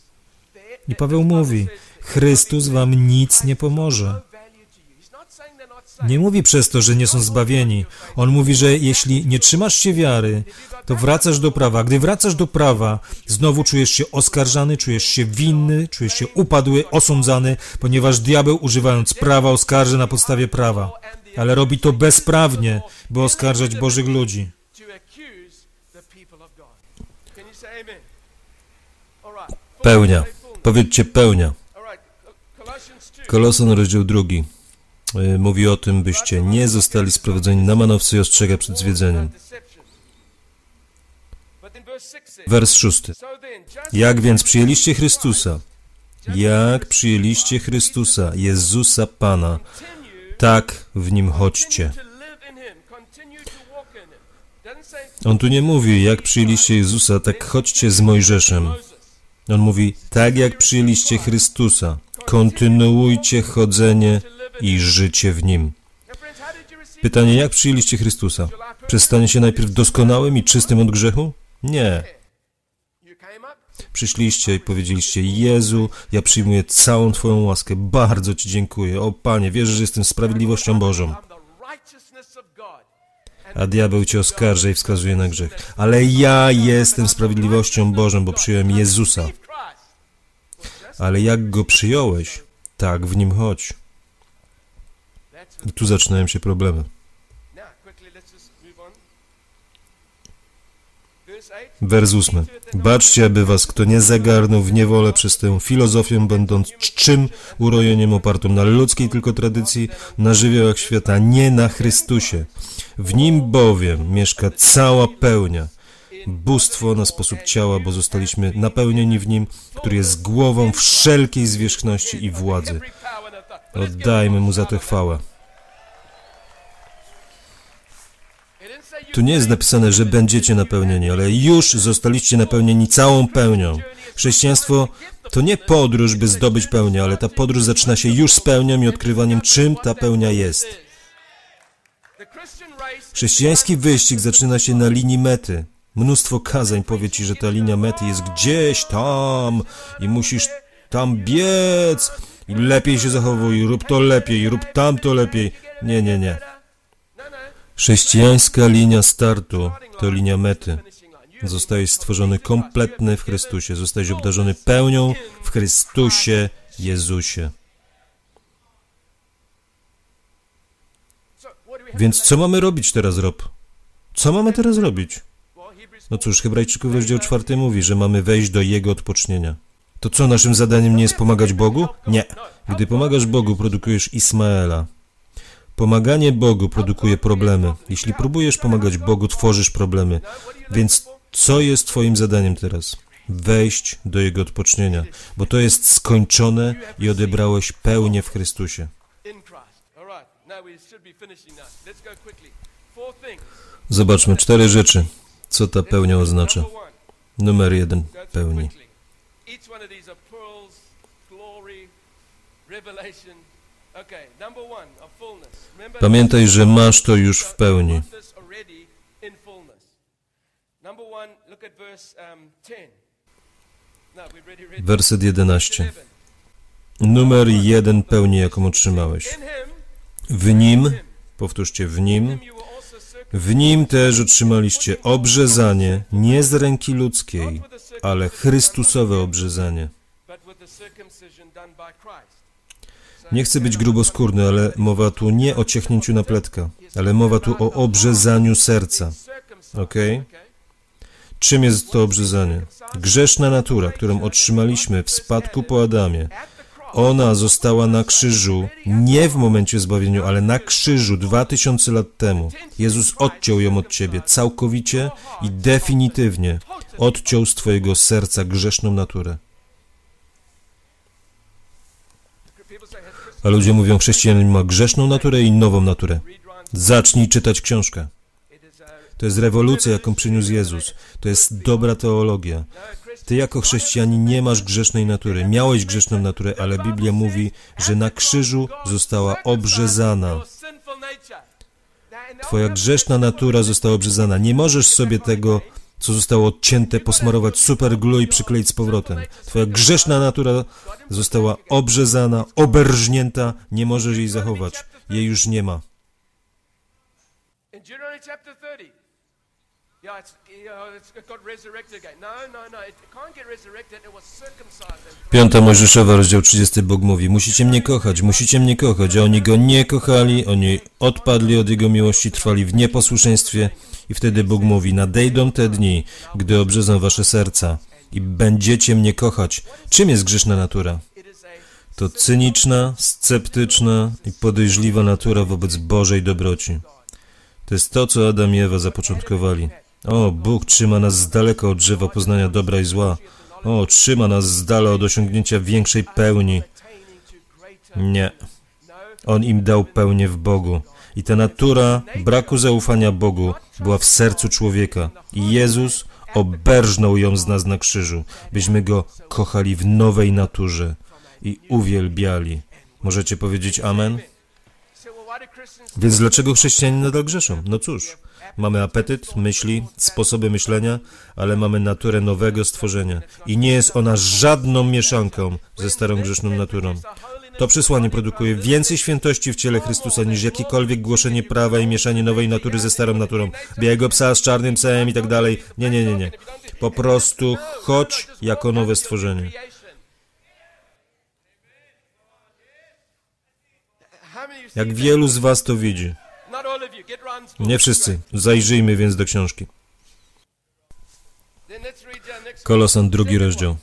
I Paweł mówi: Chrystus wam nic nie pomoże. Nie mówi przez to, że nie są zbawieni. On mówi, że jeśli nie trzymasz się wiary, to wracasz do prawa. Gdy wracasz do prawa, znowu czujesz się oskarżany, czujesz się winny, czujesz się upadły, osądzany, ponieważ diabeł używając prawa oskarży na podstawie prawa. Ale robi to bezprawnie, by oskarżać Bożych ludzi. Pełnia. Powiedzcie pełnia. Kolosan rozdział drugi. Y, mówi o tym, byście nie zostali sprowadzeni na manowce i ostrzega przed zwiedzeniem. Wers szósty. Jak więc przyjęliście Chrystusa? Jak przyjęliście Chrystusa, Jezusa Pana, tak w Nim chodźcie. On tu nie mówi, jak przyjęliście Jezusa, tak chodźcie z Mojżeszem. On mówi, tak jak przyjęliście Chrystusa, kontynuujcie chodzenie i życie w Nim. Pytanie, jak przyjęliście Chrystusa? Przestanie się najpierw doskonałym i czystym od grzechu? Nie. Przyszliście i powiedzieliście, Jezu, ja przyjmuję całą Twoją łaskę, bardzo Ci dziękuję. O Panie, wierzę, że jestem sprawiedliwością Bożą. A diabeł Cię oskarża i wskazuje na grzech. Ale ja jestem sprawiedliwością Bożą, bo przyjąłem Jezusa. Ale jak Go przyjąłeś, tak w Nim chodź. I tu zaczynają się problemy. Wers ósmy. Baczcie, aby was kto nie zagarnął w niewolę przez tę filozofię, będąc czczym urojeniem opartą na ludzkiej tylko tradycji, na żywiołach świata, nie na Chrystusie. W nim bowiem mieszka cała pełnia, bóstwo na sposób ciała, bo zostaliśmy napełnieni w nim, który jest głową wszelkiej zwierzchności i władzy. Oddajmy mu za tę chwałę. Tu nie jest napisane, że będziecie napełnieni, ale już zostaliście napełnieni całą pełnią. Chrześcijaństwo to nie podróż, by zdobyć pełnię, ale ta podróż zaczyna się już z pełnią i odkrywaniem, czym ta pełnia jest. Chrześcijański wyścig zaczyna się na linii mety. Mnóstwo kazań powie ci, że ta linia mety jest gdzieś tam i musisz tam biec i lepiej się zachowuj, rób to lepiej, rób tamto lepiej. Nie, nie, nie. Chrześcijańska linia startu to linia mety. Zostajesz stworzony kompletny w Chrystusie, zostajesz obdarzony pełnią w Chrystusie Jezusie. Więc co mamy robić teraz, Rob? Co mamy teraz robić? No cóż, Hebrajczyków rozdział czwarty mówi, że mamy wejść do Jego odpocznienia. To co, naszym zadaniem nie jest pomagać Bogu? Nie. Gdy pomagasz Bogu, produkujesz Ismaela. Pomaganie Bogu produkuje problemy. Jeśli próbujesz pomagać Bogu, tworzysz problemy. Więc co jest Twoim zadaniem teraz? Wejść do Jego odpocznienia, bo to jest skończone i odebrałeś pełnię w Chrystusie. Zobaczmy cztery rzeczy, co ta pełnia oznacza. Numer jeden pełni. Pamiętaj, że masz to już w pełni. Werset 11. Numer jeden pełni, jaką otrzymałeś. W nim, powtórzcie, w nim, w nim też otrzymaliście obrzezanie nie z ręki ludzkiej, ale Chrystusowe obrzezanie. Nie chcę być gruboskórny, ale mowa tu nie o ciechnięciu na pletka, ale mowa tu o obrzezaniu serca. Ok? Czym jest to obrzezanie? Grzeszna natura, którą otrzymaliśmy w spadku po Adamie, ona została na krzyżu nie w momencie zbawienia, ale na krzyżu dwa tysiące lat temu. Jezus odciął ją od ciebie całkowicie i definitywnie. Odciął z twojego serca grzeszną naturę. A ludzie mówią, chrześcijanin ma grzeszną naturę i nową naturę. Zacznij czytać książkę. To jest rewolucja, jaką przyniósł Jezus. To jest dobra teologia. Ty jako chrześcijanin nie masz grzesznej natury. Miałeś grzeszną naturę, ale Biblia mówi, że na krzyżu została obrzezana. Twoja grzeszna natura została obrzezana. Nie możesz sobie tego, co zostało odcięte, posmarować super glue i przykleić z powrotem. Twoja grzeszna natura została obrzezana, oberżnięta. Nie możesz jej zachować. Jej już nie ma. Yeah, it's, you know, it's got resurrected again. No, no, no. It can't get resurrected. It was circumcised. Piąta Mojżeszowa, rozdział 30, Bóg mówi, musicie mnie kochać, musicie mnie kochać, a oni go nie kochali, oni odpadli od Jego miłości, trwali w nieposłuszeństwie i wtedy Bóg mówi, nadejdą te dni, gdy obrzezą wasze serca i będziecie mnie kochać. Czym jest grzeszna natura? To cyniczna, sceptyczna i podejrzliwa natura wobec Bożej dobroci. To jest to, co Adam i Ewa zapoczątkowali. O, Bóg trzyma nas z daleka od drzewa poznania dobra i zła. O, trzyma nas z dala od osiągnięcia większej pełni. Nie, On im dał pełnię w Bogu. I ta natura braku zaufania Bogu była w sercu człowieka. I Jezus oberżnął ją z nas na krzyżu, byśmy Go kochali w nowej naturze i uwielbiali. Możecie powiedzieć Amen? Więc dlaczego chrześcijanie nadal grzeszą? No cóż, mamy apetyt, myśli, sposoby myślenia, ale mamy naturę nowego stworzenia. I nie jest ona żadną mieszanką ze starą grzeszną naturą. To przesłanie produkuje więcej świętości w ciele Chrystusa niż jakiekolwiek głoszenie prawa i mieszanie nowej natury ze starą naturą. Białego psa z czarnym psem i tak dalej. Nie, nie, nie, nie. Po prostu chodź jako nowe stworzenie. Jak wielu z was to widzi? Nie wszyscy. Zajrzyjmy więc do książki. Kolosan, drugi rozdział.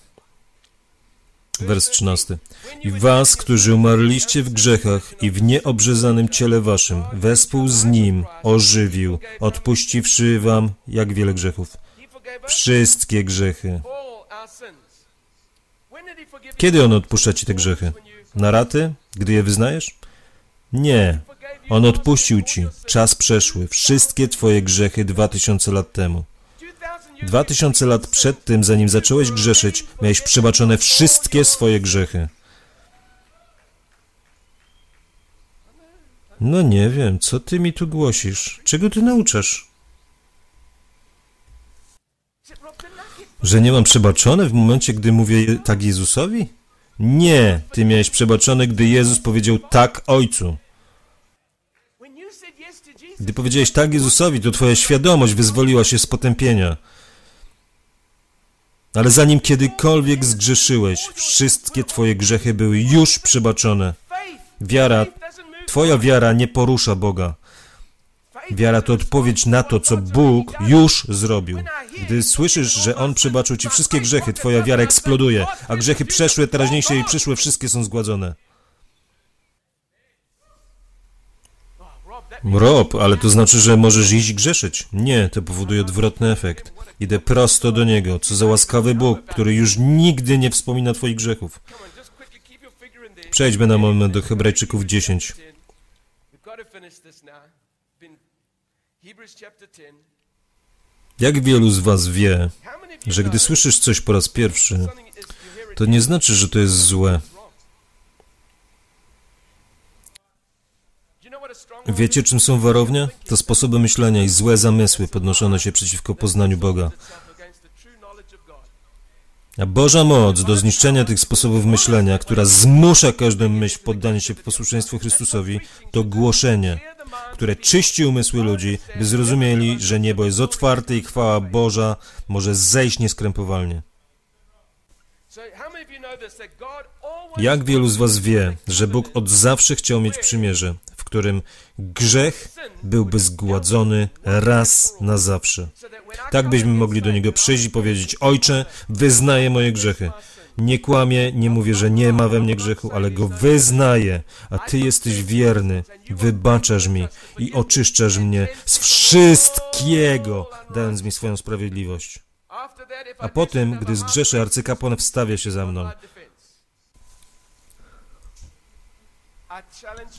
Wers 13. I was, którzy umarliście w grzechach i w nieobrzezanym ciele waszym, wespół z nim ożywił, odpuściwszy wam jak wiele grzechów. Wszystkie grzechy. Kiedy on odpuszcza ci te grzechy? Na raty? Gdy je wyznajesz? Nie. On odpuścił ci. Czas przeszły. Wszystkie twoje grzechy dwa tysiące lat temu. 2000 years Dwa tysiące lat przed tym, zanim zacząłeś grzeszyć, miałeś przebaczone wszystkie swoje grzechy. No nie wiem, co ty mi tu głosisz? Czego ty nauczasz? Że nie mam przebaczone w momencie, gdy mówię tak Jezusowi? Nie, ty miałeś przebaczone, gdy Jezus powiedział tak Ojcu. Gdy powiedziałeś tak Jezusowi, to twoja świadomość wyzwoliła się z potępienia. Ale zanim kiedykolwiek zgrzeszyłeś, wszystkie twoje grzechy były już przebaczone. Wiara, twoja wiara nie porusza Boga. Wiara to odpowiedź na to, co Bóg już zrobił. Gdy słyszysz, że On przebaczył ci wszystkie grzechy, twoja wiara eksploduje, a grzechy przeszłe, teraźniejsze i przyszłe, wszystkie są zgładzone. Rob, ale to znaczy, że możesz iść grzeszyć. Nie, to powoduje odwrotny efekt. Idę prosto do Niego. Co za łaskawy Bóg, który już nigdy nie wspomina Twoich grzechów. Przejdźmy na moment do Hebrajczyków 10. We've got to finish this now. Been Hebrews chapter 10. Jak wielu z Was wie, że gdy słyszysz coś po raz pierwszy, to nie znaczy, że to jest złe. wrong? Do you know what a stronghold Wiecie, czym są warownie? To sposoby myślenia i złe zamysły podnoszone się przeciwko poznaniu Boga. A Boża moc do zniszczenia tych sposobów myślenia, która zmusza każdą myśl w poddanie się posłuszeństwu Chrystusowi, to głoszenie, które czyści umysły ludzi, by zrozumieli, że niebo jest otwarte i chwała Boża może zejść nieskrępowalnie. Jak wielu z Was wie, że Bóg od zawsze chciał mieć przymierze, którym grzech byłby zgładzony raz na zawsze. Tak byśmy mogli do Niego przyjść i powiedzieć, Ojcze, wyznaję moje grzechy. Nie kłamię, nie mówię, że nie ma we mnie grzechu, ale go wyznaję, a Ty jesteś wierny, wybaczasz mi i oczyszczasz mnie z wszystkiego, dając mi swoją sprawiedliwość. A potem, gdy zgrzeszę, arcykapłan wstawia się za mną.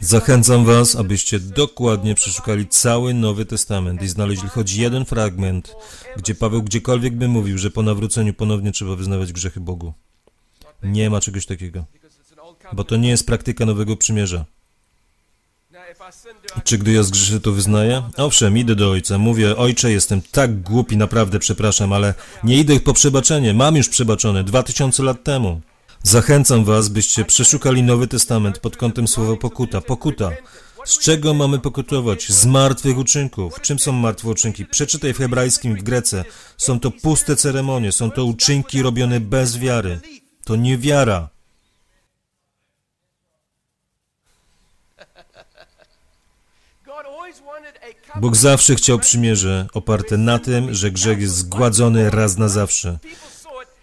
Zachęcam Was, abyście dokładnie przeszukali cały Nowy Testament i znaleźli choć jeden fragment, gdzie Paweł gdziekolwiek by mówił, że po nawróceniu ponownie trzeba wyznawać grzechy Bogu. Nie ma czegoś takiego, bo to nie jest praktyka Nowego Przymierza. Czy gdy ja zgrzeszę, to wyznaję? Owszem, idę do ojca. Mówię, ojcze, jestem tak głupi, naprawdę przepraszam, ale nie idę po przebaczenie. Mam już przebaczone dwa tysiące lat temu. Zachęcam was, byście przeszukali Nowy Testament pod kątem słowa pokuta. Pokuta. Z czego mamy pokutować? Z martwych uczynków. Czym są martwe uczynki? Przeczytaj w hebrajskim, w Grece. Są to puste ceremonie, są to uczynki robione bez wiary. To niewiara. Bóg zawsze chciał przymierze oparte na tym, że grzech jest zgładzony raz na zawsze.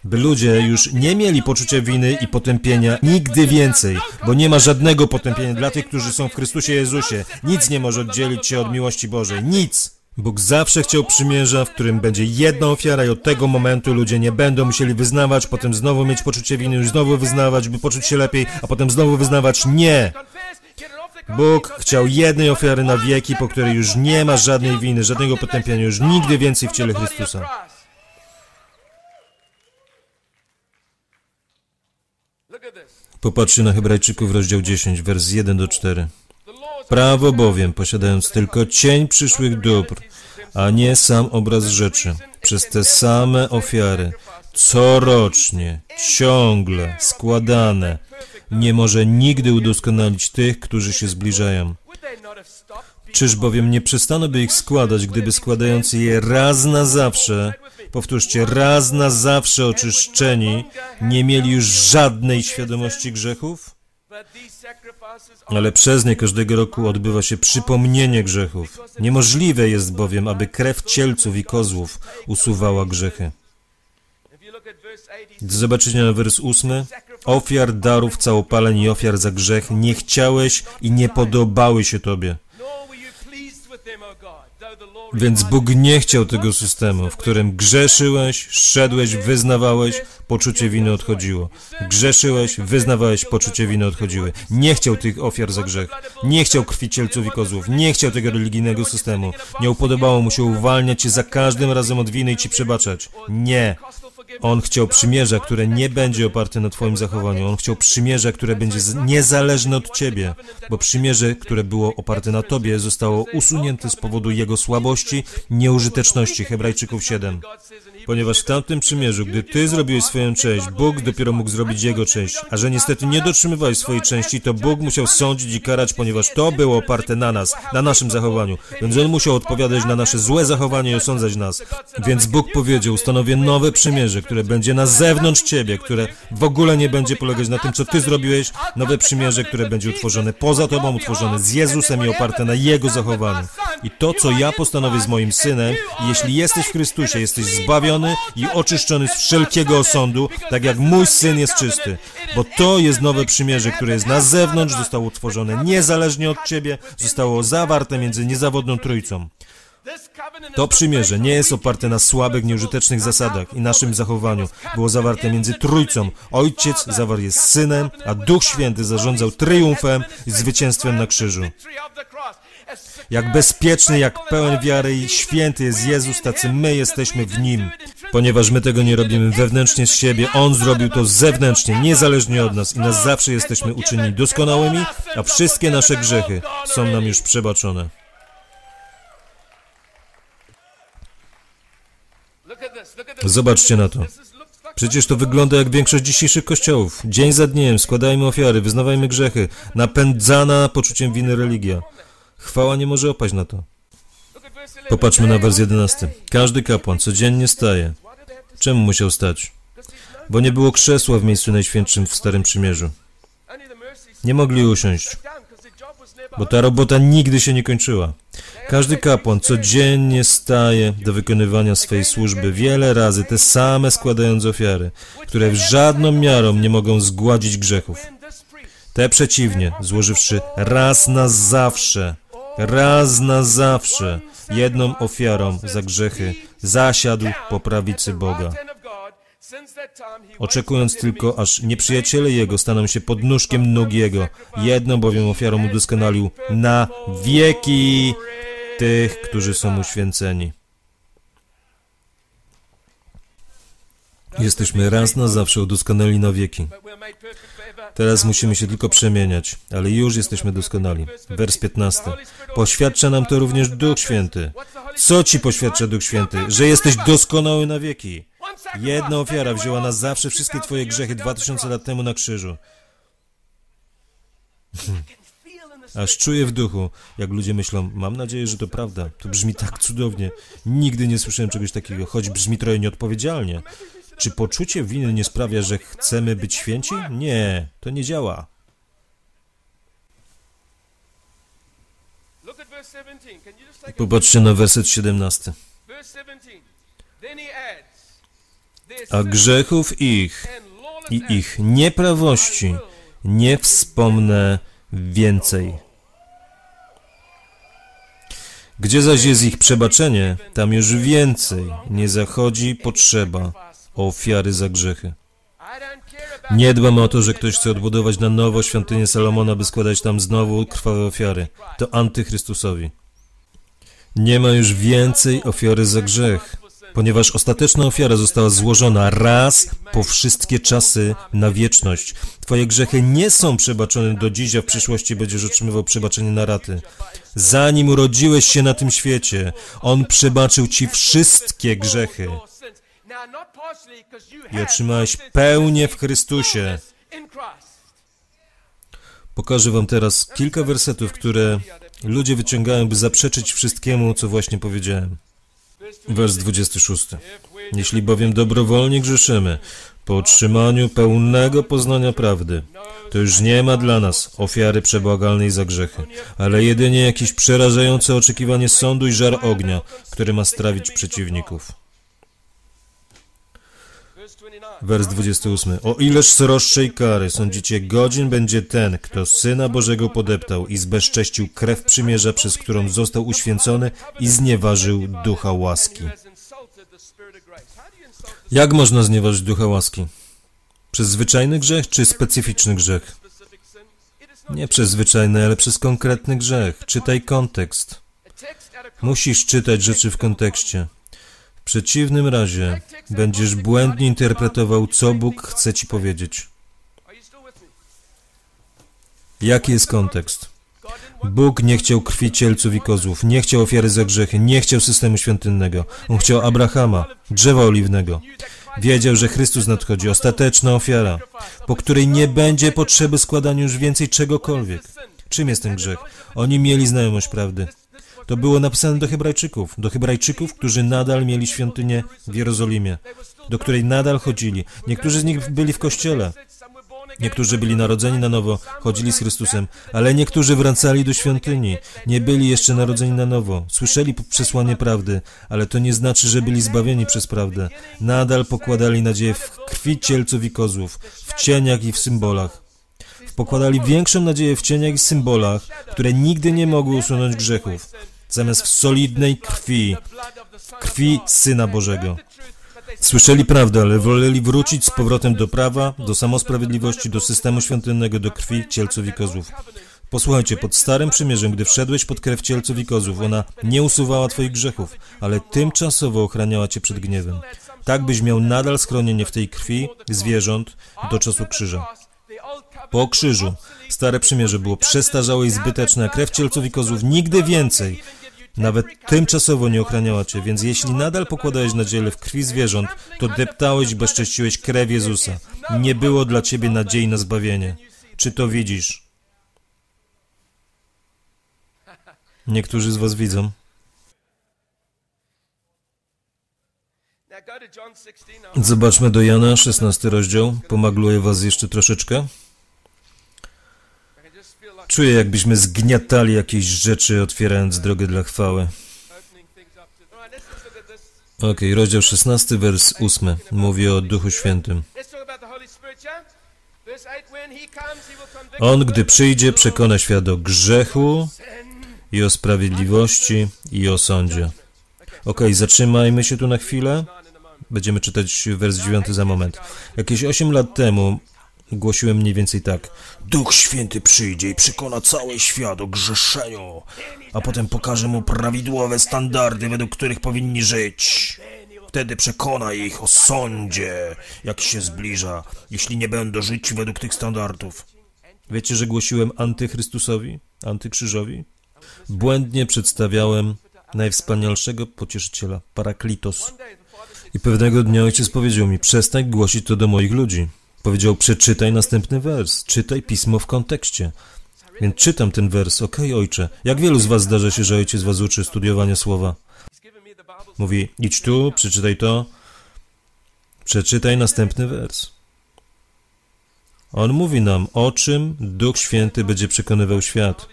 By ludzie już nie mieli poczucia winy i potępienia nigdy więcej, bo nie ma żadnego potępienia dla tych, którzy są w Chrystusie Jezusie. Nic nie może oddzielić się od miłości Bożej. Nic! Bóg zawsze chciał przymierza, w którym będzie jedna ofiara i od tego momentu ludzie nie będą musieli wyznawać, potem znowu mieć poczucie winy, już znowu wyznawać, by poczuć się lepiej, a potem znowu wyznawać. Nie! Bóg chciał jednej ofiary na wieki, po której już nie ma żadnej winy, żadnego potępienia, już nigdy więcej w ciele Chrystusa. Popatrzcie na Hebrajczyków, rozdział 10, wers 1 do 4. Prawo bowiem, posiadając tylko cień przyszłych dóbr, a nie sam obraz rzeczy, przez te same ofiary, corocznie, ciągle składane, nie może nigdy udoskonalić tych, którzy się zbliżają. Czyż bowiem nie przestano by ich składać, gdyby składający je raz na zawsze, powtórzcie, raz na zawsze oczyszczeni, nie mieli już żadnej świadomości grzechów? Ale przez nie każdego roku odbywa się przypomnienie grzechów. Niemożliwe jest bowiem, aby krew cielców i kozłów usuwała grzechy. Zobaczycie na wers ósmy. Ofiar, darów, całopaleń i ofiar za grzech nie chciałeś i nie podobały się Tobie. Więc Bóg nie chciał tego systemu, w którym grzeszyłeś, szedłeś, wyznawałeś, poczucie winy odchodziło. Grzeszyłeś, wyznawałeś, poczucie winy odchodziły. Nie chciał tych ofiar za grzech. Nie chciał krwi cielców i kozłów. Nie chciał tego religijnego systemu. Nie upodobało mu się uwalniać cię za każdym razem od winy i ci przebaczać. Nie. On chciał przymierza, które nie będzie oparte na Twoim zachowaniu. On chciał przymierza, które będzie niezależne od Ciebie, bo przymierze, które było oparte na Tobie, zostało usunięte z powodu Jego słabości, nieużyteczności. Hebrajczyków 7. Ponieważ w tamtym przymierzu, gdy Ty zrobiłeś swoją część, Bóg dopiero mógł zrobić Jego część, a że niestety nie dotrzymywałeś swojej części, to Bóg musiał sądzić i karać, ponieważ to było oparte na nas, na naszym zachowaniu. Więc On musiał odpowiadać na nasze złe zachowanie i osądzać nas. Więc Bóg powiedział, ustanowię nowe przymierze, które będzie na zewnątrz Ciebie, które w ogóle nie będzie polegać na tym, co Ty zrobiłeś, nowe przymierze, które będzie utworzone poza Tobą, utworzone z Jezusem i oparte na Jego zachowaniu. I to, co ja postanowię z moim Synem, jeśli jesteś w Chrystusie, jesteś zbawiony i oczyszczony z wszelkiego osądu, tak jak mój Syn jest czysty. Bo to jest nowe przymierze, które jest na zewnątrz, zostało utworzone niezależnie od Ciebie, zostało zawarte między niezawodną Trójcą. To przymierze nie jest oparte na słabych, nieużytecznych zasadach i naszym zachowaniu. Było zawarte między Trójcą. Ojciec zawarł je z Synem, a Duch Święty zarządzał triumfem i zwycięstwem na krzyżu. Jak bezpieczny, jak pełen wiary i święty jest Jezus, tacy my jesteśmy w Nim. Ponieważ my tego nie robimy wewnętrznie z siebie, On zrobił to zewnętrznie, niezależnie od nas i nas zawsze jesteśmy uczynieni doskonałymi, a wszystkie nasze grzechy są nam już przebaczone. Zobaczcie na to. Przecież to wygląda jak większość dzisiejszych kościołów. Dzień za dniem składajmy ofiary, wyznawajmy grzechy, napędzana poczuciem winy religia. Chwała nie może opaść na to. Popatrzmy na wers 11. Każdy kapłan codziennie staje. Czemu musiał stać? Bo nie było krzesła w miejscu najświętszym w Starym Przymierzu. Nie mogli usiąść, bo ta robota nigdy się nie kończyła. Każdy kapłan codziennie staje do wykonywania swej służby wiele razy, te same składając ofiary, które w żadną miarą nie mogą zgładzić grzechów. Te przeciwnie, złożywszy raz na zawsze, raz na zawsze, jedną ofiarą za grzechy, zasiadł po prawicy Boga. Oczekując tylko, aż nieprzyjaciele jego staną się podnóżkiem nóg jego. Jedną bowiem ofiarą udoskonalił na wieki tych, którzy są uświęceni. Jesteśmy raz na zawsze udoskonali na wieki. Teraz musimy się tylko przemieniać, ale już jesteśmy doskonali. Wers 15. Poświadcza nam to również Duch Święty. Co ci poświadcza Duch Święty? Że jesteś doskonały na wieki. Jedna ofiara wzięła na zawsze wszystkie twoje grzechy 2000 lat temu na krzyżu. Aż czuję w duchu, jak ludzie myślą, mam nadzieję, że to prawda. To brzmi tak cudownie. Nigdy nie słyszałem czegoś takiego, choć brzmi trochę nieodpowiedzialnie. Czy poczucie winy nie sprawia, że chcemy być święci? Nie, to nie działa. Look at verse 17. Can you just take a Popatrzcie na werset 17. A grzechów ich i ich nieprawości nie wspomnę więcej. Gdzie zaś jest ich przebaczenie, tam już więcej nie zachodzi potrzeba ofiary za grzechy. Nie dbam o to, że ktoś chce odbudować na nowo świątynię Salomona, by składać tam znowu krwawe ofiary. To antychrystusowi. Nie ma już więcej ofiary za grzech, ponieważ ostateczna ofiara została złożona raz po wszystkie czasy na wieczność. Twoje grzechy nie są przebaczone do dziś, a w przyszłości będziesz otrzymywał przebaczenie na raty. Zanim urodziłeś się na tym świecie, On przebaczył ci wszystkie grzechy i otrzymałeś pełnię w Chrystusie. Pokażę wam teraz kilka wersetów, które ludzie wyciągają, by zaprzeczyć wszystkiemu, co właśnie powiedziałem. Wers 26. Jeśli bowiem dobrowolnie grzeszymy, po otrzymaniu pełnego poznania prawdy, to już nie ma dla nas ofiary przebłagalnej za grzechy, ale jedynie jakieś przerażające oczekiwanie sądu i żar ognia, który ma strawić przeciwników. Verse 29. Wers 28. O ileż sroższej kary sądzicie godzin będzie ten, kto Syna Bożego podeptał i zbezcześcił krew przymierza, przez którą został uświęcony i znieważył ducha łaski. Jak można znieważyć ducha łaski? Przez zwyczajny grzech czy specyficzny grzech? Nie przez zwyczajny, ale przez konkretny grzech. Czytaj kontekst. Musisz czytać rzeczy w kontekście. W przeciwnym razie będziesz błędnie interpretował, co Bóg chce ci powiedzieć. Jaki jest kontekst? Bóg nie chciał krwi cielców i kozłów, nie chciał ofiary za grzechy, nie chciał systemu świątynnego. On chciał Abrahama, drzewa oliwnego. Wiedział, że Chrystus nadchodzi, ostateczna ofiara, po której nie będzie potrzeby składania już więcej czegokolwiek. Czym jest ten grzech? Oni mieli znajomość prawdy. To było napisane do Hebrajczyków, do Hebrajczyków, którzy nadal mieli świątynię w Jerozolimie, do której nadal chodzili. Niektórzy z nich byli w kościele. Niektórzy byli narodzeni na nowo, chodzili z Chrystusem, ale niektórzy wracali do świątyni, nie byli jeszcze narodzeni na nowo. Słyszeli przesłanie prawdy, ale to nie znaczy, że byli zbawieni przez prawdę. Nadal pokładali nadzieję w krwi cielców i kozłów, w cieniach i w symbolach. Pokładali większą nadzieję w cieniach i symbolach, które nigdy nie mogły usunąć grzechów, zamiast w solidnej krwi, of krwi. Syna Bożego. Słyszeli prawdę, ale woleli wrócić z powrotem do prawa, do samosprawiedliwości, do systemu świątynnego, do krwi cielców i kozłów. Posłuchajcie, pod Starym Przymierzem, gdy wszedłeś pod krew cielców i kozłów, ona nie usuwała twoich grzechów, ale tymczasowo ochraniała cię przed gniewem. Tak byś miał nadal schronienie w tej krwi zwierząt do czasu krzyża. Po krzyżu Stare Przymierze było przestarzałe i zbyteczne, a krew cielców i kozłów nigdy więcej nawet tymczasowo nie ochraniała cię, więc jeśli nadal pokładałeś nadzieję w krwi zwierząt, to deptałeś i bezcześciłeś krew Jezusa. Nie było dla ciebie nadziei na zbawienie. Czy to widzisz? Niektórzy z was widzą. Now go to John 16. now. Zobaczmy do Jana, 16 rozdział. Pomagluję was jeszcze troszeczkę. Czuję, jakbyśmy zgniatali jakieś rzeczy, otwierając drogę dla chwały. Okej, rozdział 16, wers 8. Mówi o Duchu Świętym. Let's talk about the Holy Spirit, yeah? Verse 8 When he comes, he will convict On, gdy przyjdzie, przekona świat o grzechu i o sprawiedliwości i o sądzie. Okej, zatrzymajmy się tu na chwilę. Będziemy czytać wers 9 za moment. Jakieś 8 lat temu głosiłem mniej więcej tak. Duch Święty przyjdzie i przekona cały świat o grzeszeniu, a potem pokaże mu prawidłowe standardy, według których powinni żyć. Wtedy przekona ich o sądzie, jak się zbliża, jeśli nie będą żyć według tych standardów. Wiecie, że głosiłem antychrystusowi, antykrzyżowi? Błędnie przedstawiałem najwspanialszego pocieszyciela, Paraklitos. I pewnego dnia ojciec powiedział mi, przestań głosić to do moich ludzi. Powiedział, przeczytaj następny wers, czytaj pismo w kontekście. Więc czytam ten wers, okej okay, ojcze. Jak wielu z was zdarza się, że ojciec was uczy studiowania słowa? Mówi, idź tu, przeczytaj to, przeczytaj następny wers. On mówi nam, o czym Duch Święty będzie przekonywał świat.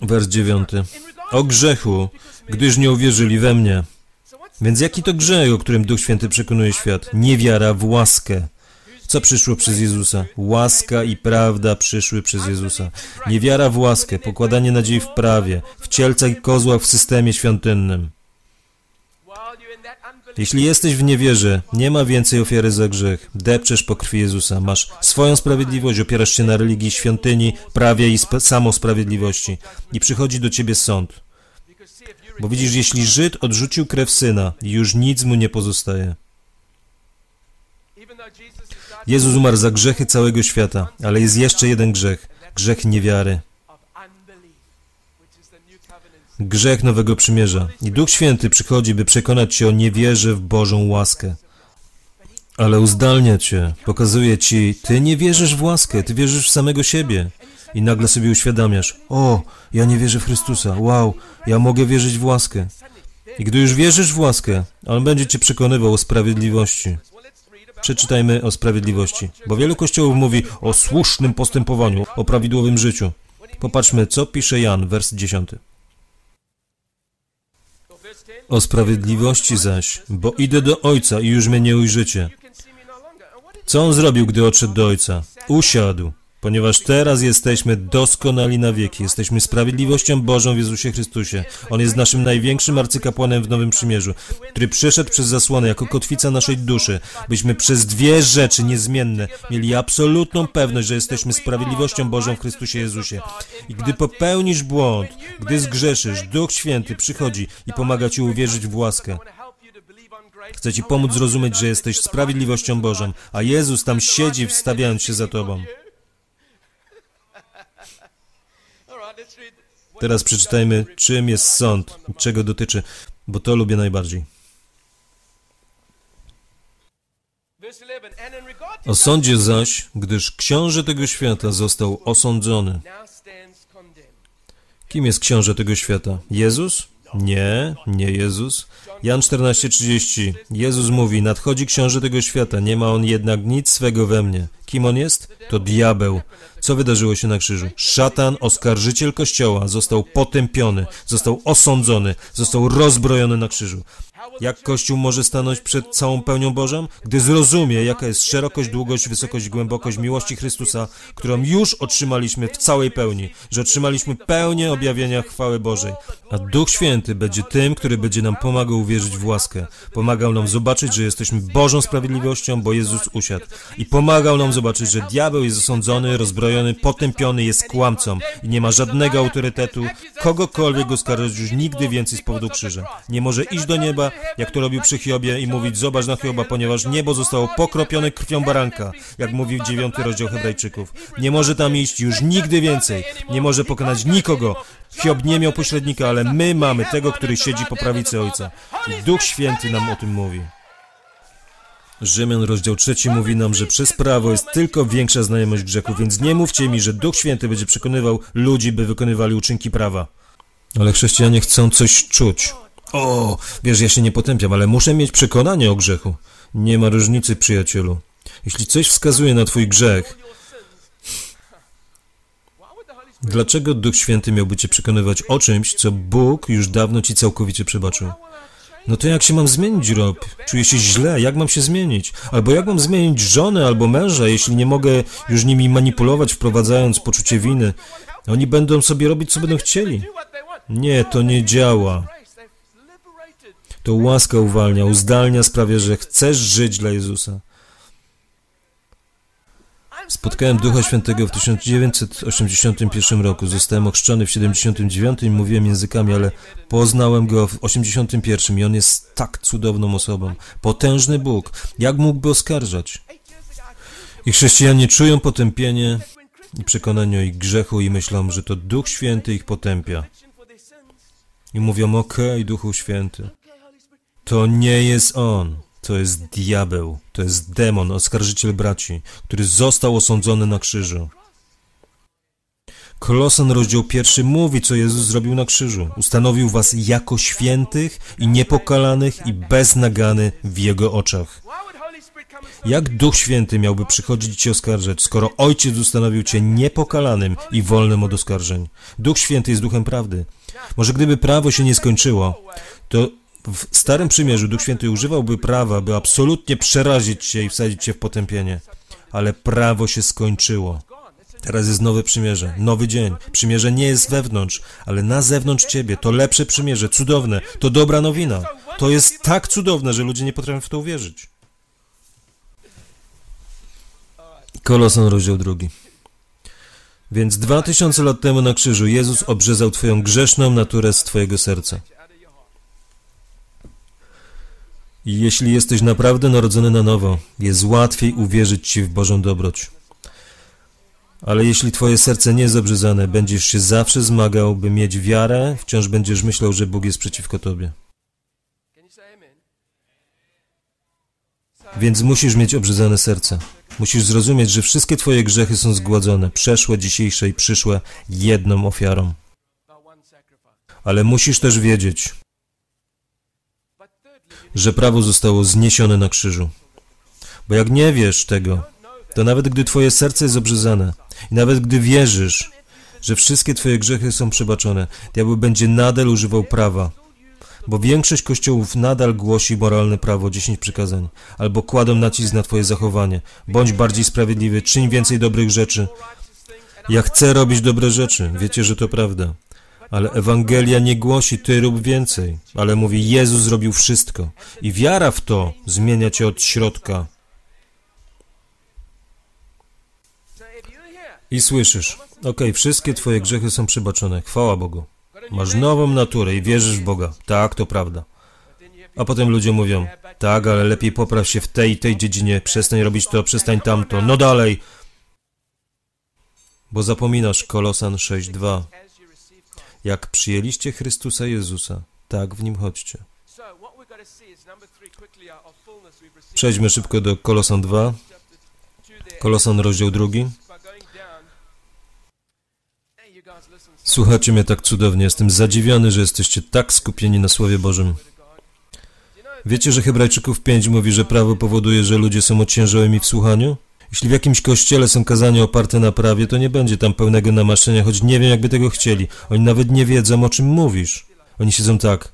Wers dziewiąty. O grzechu, gdyż nie uwierzyli we mnie. Więc jaki to grzech, o którym Duch Święty przekonuje świat? Niewiara w łaskę. Co przyszło przez Jezusa? Łaska i prawda przyszły przez Jezusa. Niewiara w łaskę, pokładanie nadziei w prawie, w cielcach i kozłach w systemie świątynnym. Jeśli jesteś w niewierze, nie ma więcej ofiary za grzech. Depczesz po krwi Jezusa. Masz swoją sprawiedliwość, opierasz się na religii świątyni, prawie i samosprawiedliwości. I przychodzi do ciebie sąd. Bo widzisz, jeśli Żyd odrzucił krew syna, już nic mu nie pozostaje. Jezus umarł za grzechy całego świata, ale jest jeszcze jeden grzech grzech niewiary. Grzech nowego przymierza. I Duch Święty przychodzi, by przekonać cię o niewierze w Bożą łaskę. Ale uzdalnia cię, pokazuje ci, ty nie wierzysz w łaskę, ty wierzysz w samego siebie. I nagle sobie uświadamiasz, o, ja nie wierzę w Chrystusa, wow, ja mogę wierzyć w łaskę. I gdy już wierzysz w łaskę, On będzie cię przekonywał o sprawiedliwości. Przeczytajmy o sprawiedliwości, bo wielu kościołów mówi o słusznym postępowaniu, o prawidłowym życiu. Popatrzmy, co pisze Jan, wers 10. O sprawiedliwości zaś, bo idę do Ojca i już mnie nie ujrzycie. Co on zrobił, gdy odszedł do Ojca? Usiadł ponieważ teraz jesteśmy doskonali na wieki. Jesteśmy sprawiedliwością Bożą w Jezusie Chrystusie. On jest naszym największym arcykapłanem w Nowym Przymierzu, który przyszedł przez zasłonę jako kotwica naszej duszy, byśmy przez dwie rzeczy niezmienne mieli absolutną pewność, że jesteśmy sprawiedliwością Bożą w Chrystusie Jezusie. I gdy popełnisz błąd, gdy zgrzeszysz, Duch Święty przychodzi i pomaga Ci uwierzyć w łaskę. Chce Ci pomóc zrozumieć, że jesteś sprawiedliwością Bożą, a Jezus tam siedzi, wstawiając się za Tobą. Teraz przeczytajmy, czym jest sąd, czego dotyczy, bo to lubię najbardziej. O sądzie zaś, gdyż książę tego świata został osądzony. Kim jest książę tego świata? Jezus? Nie, nie Jezus. Jan 14:30. Jezus mówi: Nadchodzi książę tego świata, nie ma on jednak nic swego we mnie. Kim on jest? To diabeł. Co wydarzyło się na krzyżu? Szatan, oskarżyciel Kościoła, został potępiony, został osądzony, został rozbrojony na krzyżu. Jak Kościół może stanąć przed całą pełnią Bożą? Gdy zrozumie, jaka jest szerokość, długość, wysokość, głębokość miłości Chrystusa, którą już otrzymaliśmy w całej pełni, że otrzymaliśmy pełnię objawienia chwały Bożej. A Duch Święty będzie tym, który będzie nam pomagał uwierzyć w łaskę. Pomagał nam zobaczyć, że jesteśmy Bożą sprawiedliwością, bo Jezus usiadł. I pomagał nam zobaczyć, że diabeł jest osądzony, rozbrojony, potępiony, jest kłamcą i nie ma żadnego autorytetu, kogokolwiek go skarżyć już nigdy więcej z powodu krzyża. Nie może iść do nieba, jak to robił przy Hiobie i mówić, zobacz na Hioba, ponieważ niebo zostało pokropione krwią baranka, jak mówił dziewiąty rozdział Hebrajczyków. Nie może tam iść już nigdy więcej, nie może pokonać nikogo. Hiob nie miał pośrednika, ale my mamy tego, który siedzi po prawicy Ojca. I Duch Święty nam o tym mówi. Rzymian rozdział trzeci mówi nam, że przez prawo jest tylko większa znajomość grzechu, więc nie mówcie mi, że Duch Święty będzie przekonywał ludzi, by wykonywali uczynki prawa. Ale chrześcijanie chcą coś czuć. O, wiesz, ja się nie potępiam, ale muszę mieć przekonanie o grzechu. Nie ma różnicy, przyjacielu. Jeśli coś wskazuje na twój grzech, dlaczego Duch Święty miałby cię przekonywać o czymś, co Bóg już dawno ci całkowicie przebaczył? No to jak się mam zmienić, Rob? Czuję się źle, jak mam się zmienić? Albo jak mam zmienić żonę albo męża, jeśli nie mogę już nimi manipulować, wprowadzając poczucie winy? Oni będą sobie robić, co będą chcieli. Nie, to nie działa. To łaska uwalnia, uzdalnia, sprawia, że chcesz żyć dla Jezusa. Spotkałem Ducha Świętego w 1981 roku. Zostałem ochrzczony w 79 i mówiłem językami, ale poznałem Go w 81 i On jest tak cudowną osobą. Potężny Bóg. Jak mógłby oskarżać? I chrześcijanie czują potępienie i przekonanie o ich grzechu i myślą, że to Duch Święty ich potępia. I mówią, okej, Duchu Święty. To nie jest On. To jest diabeł, to jest demon, oskarżyciel braci, który został osądzony na krzyżu. Kolosan rozdział pierwszy mówi, co Jezus zrobił na krzyżu. Ustanowił was jako świętych i niepokalanych i beznagany w Jego oczach. Jak Duch Święty miałby przychodzić i Cię oskarżać, skoro Ojciec ustanowił Cię niepokalanym i wolnym od oskarżeń? Duch Święty jest Duchem Prawdy. Może gdyby prawo się nie skończyło, to w Starym Przymierzu Duch Święty używałby prawa, by absolutnie przerazić cię i wsadzić cię w potępienie. Ale prawo się skończyło. Teraz jest nowe przymierze, nowy dzień. Przymierze nie jest wewnątrz, ale na zewnątrz ciebie. To lepsze przymierze, cudowne. To dobra nowina. To jest tak cudowne, że ludzie nie potrafią w to uwierzyć. Kolosan, rozdział drugi. Więc dwa tysiące lat temu na krzyżu Jezus obrzezał twoją grzeszną naturę z twojego serca. I jeśli jesteś naprawdę narodzony na nowo, jest łatwiej uwierzyć Ci w Bożą dobroć. Ale jeśli Twoje serce nie jest obrzezane, będziesz się zawsze zmagał, by mieć wiarę, wciąż będziesz myślał, że Bóg jest przeciwko Tobie. Więc musisz mieć obrzezane serce. Musisz zrozumieć, że wszystkie Twoje grzechy są zgładzone, przeszłe, dzisiejsze i przyszłe, jedną ofiarą. Ale musisz też wiedzieć, że prawo zostało zniesione na krzyżu. Bo jak nie wiesz tego, to nawet gdy twoje serce jest obrzezane i nawet gdy wierzysz, że wszystkie twoje grzechy są przebaczone, diabeł będzie nadal używał prawa. Bo większość kościołów nadal głosi moralne prawo, 10 przykazań, albo kładą nacisk na twoje zachowanie. Bądź bardziej sprawiedliwy, czyń więcej dobrych rzeczy. Ja chcę robić dobre rzeczy, wiecie, że to prawda. Ale Ewangelia nie głosi ty rób więcej, ale mówi Jezus zrobił wszystko. I wiara w to zmienia cię od środka. I słyszysz, okej, okay, wszystkie twoje grzechy są przebaczone, chwała Bogu. Masz nową naturę i wierzysz w Boga. Tak, to prawda. A potem ludzie mówią, tak, ale lepiej popraw się w tej i tej dziedzinie, przestań robić to, przestań tamto, no dalej. Bo zapominasz Kolosan 6.2. Jak przyjęliście Chrystusa Jezusa, tak w Nim chodźcie. Przejdźmy szybko do Kolosan 2. Kolosan rozdział drugi. Słuchacie mnie tak cudownie, jestem zadziwiony, że jesteście tak skupieni na Słowie Bożym. Wiecie, że Hebrajczyków 5 mówi, że prawo powoduje, że ludzie są ociężałymi w słuchaniu? Jeśli w jakimś kościele są kazania oparte na prawie, to nie będzie tam pełnego namaszczenia, choć nie wiem, jakby tego chcieli. Oni nawet nie wiedzą, o czym mówisz. Oni siedzą tak.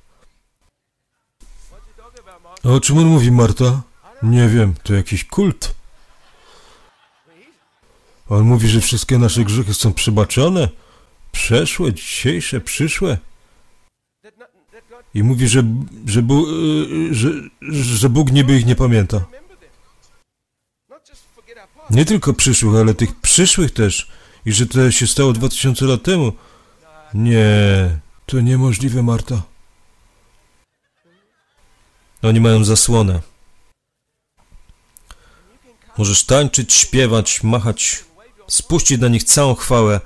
A o czym on mówi, Marta? Nie wiem, to jakiś kult. On mówi, że wszystkie nasze grzechy są przebaczone. Przeszłe, dzisiejsze, przyszłe. I mówi, że, że, że, że Bóg niby ich nie pamięta. Nie tylko przyszłych, ale tych przyszłych też. I że to się stało 2000 lat temu. Nie, to niemożliwe, Marta. Oni mają zasłonę. Możesz tańczyć, śpiewać, machać, spuścić na nich całą chwałę,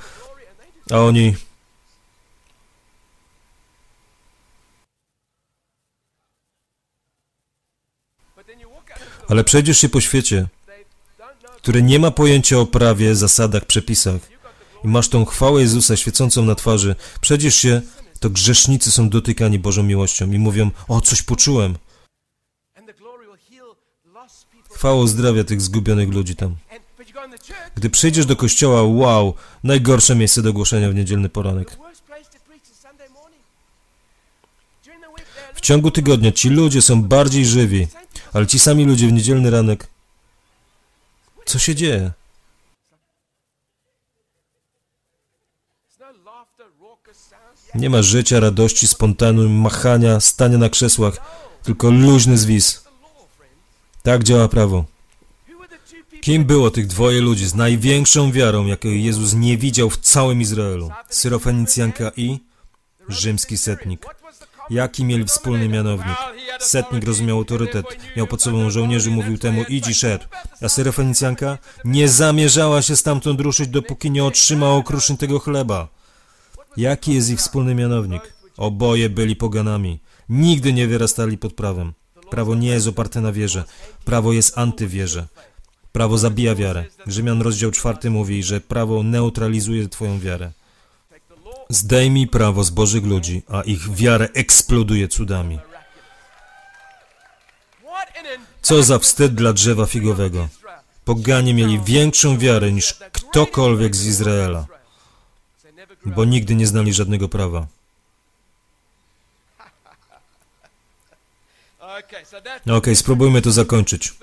a oni... Ale przejdziesz się po świecie który nie ma pojęcia o prawie, zasadach, przepisach i masz tą chwałę Jezusa świecącą na twarzy, przecież się, to grzesznicy są dotykani Bożą miłością i mówią, o, coś poczułem. Chwała uzdrawia tych zgubionych ludzi tam. Gdy przyjdziesz do kościoła, wow, najgorsze miejsce do głoszenia w niedzielny poranek. W ciągu tygodnia ci ludzie są bardziej żywi, ale ci sami ludzie w niedzielny ranek co się dzieje? Nie ma życia, radości, spontanu, machania, stania na krzesłach. tylko luźny zwis. Tak działa prawo. Kim było tych dwoje ludzi z największą wiarą, jakiej Jezus nie widział w całym Izraelu? Syrofenicjanka i rzymski setnik. Jaki mieli wspólny mianownik? Setnik rozumiał autorytet, miał pod sobą żołnierzy, mówił temu idź i szedł. A Syrofenicjanka nie zamierzała się stamtąd ruszyć, dopóki nie otrzyma okruszyn tego chleba. Jaki jest ich wspólny mianownik? Oboje byli poganami. Nigdy nie wyrastali pod prawem. Prawo nie jest oparte na wierze. Prawo jest antywierze. Prawo zabija wiarę. Rzymian rozdział czwarty mówi, że prawo neutralizuje twoją wiarę. Zdejmij prawo z Bożych ludzi, a ich wiarę eksploduje cudami. Co za wstyd dla drzewa figowego. Poganie mieli większą wiarę niż ktokolwiek z Izraela, bo nigdy nie znali żadnego prawa. Okay, No Okej, spróbujmy to zakończyć.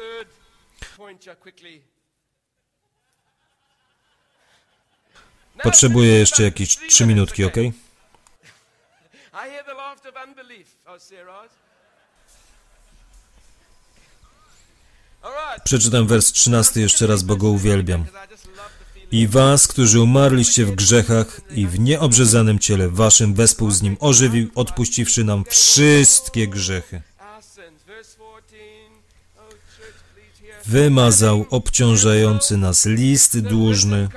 Potrzebuję jeszcze jakieś trzy minutki, ok? Oh. Przeczytam wers 13 jeszcze raz, bo go uwielbiam. I was, którzy umarliście w grzechach i w nieobrzezanym ciele waszym, wespół z nim ożywił, odpuściwszy nam wszystkie grzechy. Our sins. Verse 14. Church, please hear. Wymazał obciążający nas list dłużny,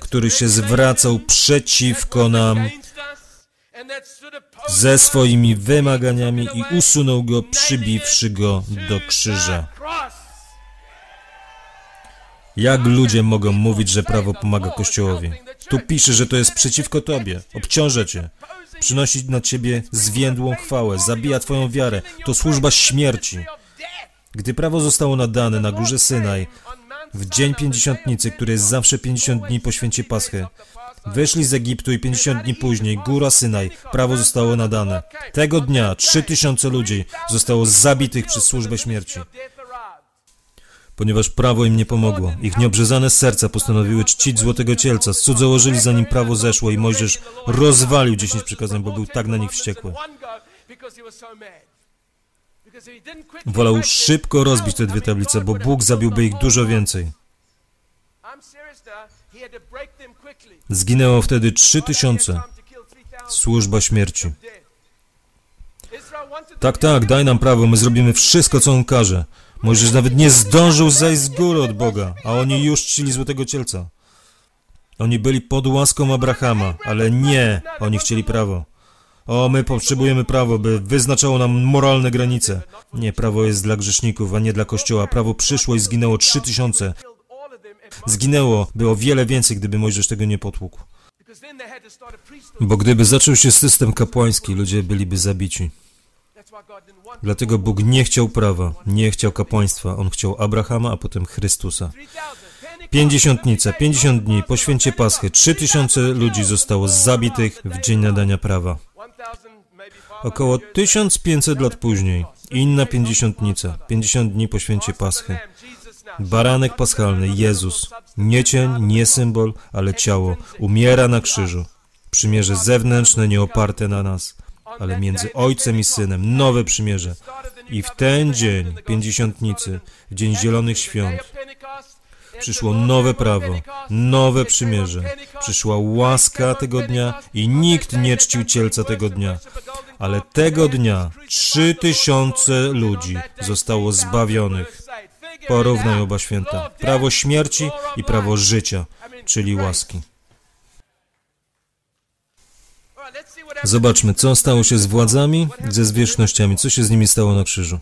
który się zwracał przeciwko nam ze swoimi wymaganiami i usunął go, przybiwszy go do krzyża. Jak ludzie mogą mówić, że prawo pomaga Kościołowi? Tu pisze, że to jest przeciwko tobie, obciąża cię, przynosi na ciebie zwiędłą chwałę, zabija twoją wiarę. To służba śmierci. Gdy prawo zostało nadane na górze Synaj, w dzień pięćdziesiątnicy, który jest zawsze 50 dni po święcie Paschy, wyszli z Egiptu i 50 dni później, góra Synaj, prawo zostało nadane. Tego dnia 3000 ludzi zostało zabitych przez służbę śmierci. Ponieważ prawo im nie pomogło, ich nieobrzezane serca postanowiły czcić złotego cielca, cudzołożyli zanim prawo zeszło i Mojżesz rozwalił dziesięć przykazań, bo był tak na nich wściekły. Wolał szybko rozbić te dwie tablice, bo Bóg zabiłby ich dużo więcej. Zginęło wtedy trzy tysiące. Służba śmierci. Tak, tak, daj nam prawo, my zrobimy wszystko, co on każe. Mojżesz nawet nie zdążył zejść z góry od Boga, a oni już czcili złotego cielca. Oni byli pod łaską Abrahama, ale nie, oni chcieli prawo. O, my potrzebujemy prawo, by wyznaczało nam moralne granice. Nie, prawo jest dla grzeszników, a nie dla Kościoła. Prawo przyszło i zginęło trzy tysiące. Zginęło, było wiele więcej, gdyby Mojżesz tego nie potłukł. Bo gdyby zaczął się system kapłański, ludzie byliby zabici. Dlatego Bóg nie chciał prawa, nie chciał kapłaństwa. On chciał Abrahama, a potem Chrystusa. Pięćdziesiątnica, pięćdziesiąt dni po święcie Paschy, trzy tysiące ludzi zostało zabitych w dzień nadania prawa. Około 1500 lat później, inna pięćdziesiątnica, 50 dni po święcie Paschy. Baranek paschalny, Jezus, nie cień, nie symbol, ale ciało, umiera na krzyżu. Przymierze zewnętrzne, nie oparte na nas, ale między Ojcem i Synem, nowe przymierze. I w ten dzień, pięćdziesiątnicy, w dzień Zielonych Świąt, przyszło nowe prawo, nowe przymierze. Przyszła łaska tego dnia i nikt nie czcił cielca tego dnia. Ale tego dnia trzy tysiące ludzi zostało zbawionych. Porównaj oba święta. Prawo śmierci i prawo życia, czyli łaski. Zobaczmy, co stało się z władzami, ze zwierzchnościami, co się z nimi stało na krzyżu.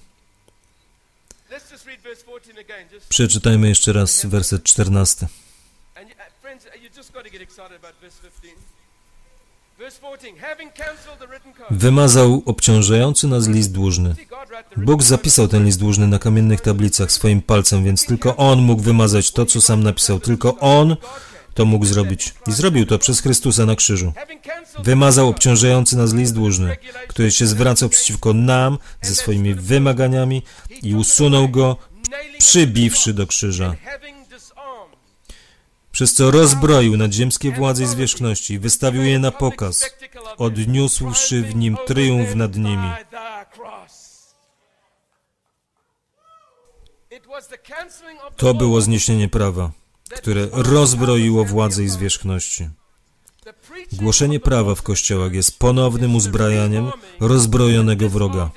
Przeczytajmy jeszcze raz werset 14. Wymazał obciążający nas list dłużny. Bóg zapisał ten list dłużny na kamiennych tablicach swoim palcem, więc tylko On mógł wymazać to, co sam napisał. Tylko On to mógł zrobić. I zrobił to przez Chrystusa na krzyżu. Wymazał obciążający nas list dłużny, który się zwracał przeciwko nam ze swoimi wymaganiami i usunął go, przybiwszy do krzyża. Przez co rozbroił nadziemskie władze i zwierzchności, wystawił je na pokaz, odniósłszy w nim triumf nad nimi. To było zniesienie prawa, które rozbroiło władzę i zwierzchności. Głoszenie prawa w kościołach jest ponownym uzbrajaniem rozbrojonego wroga,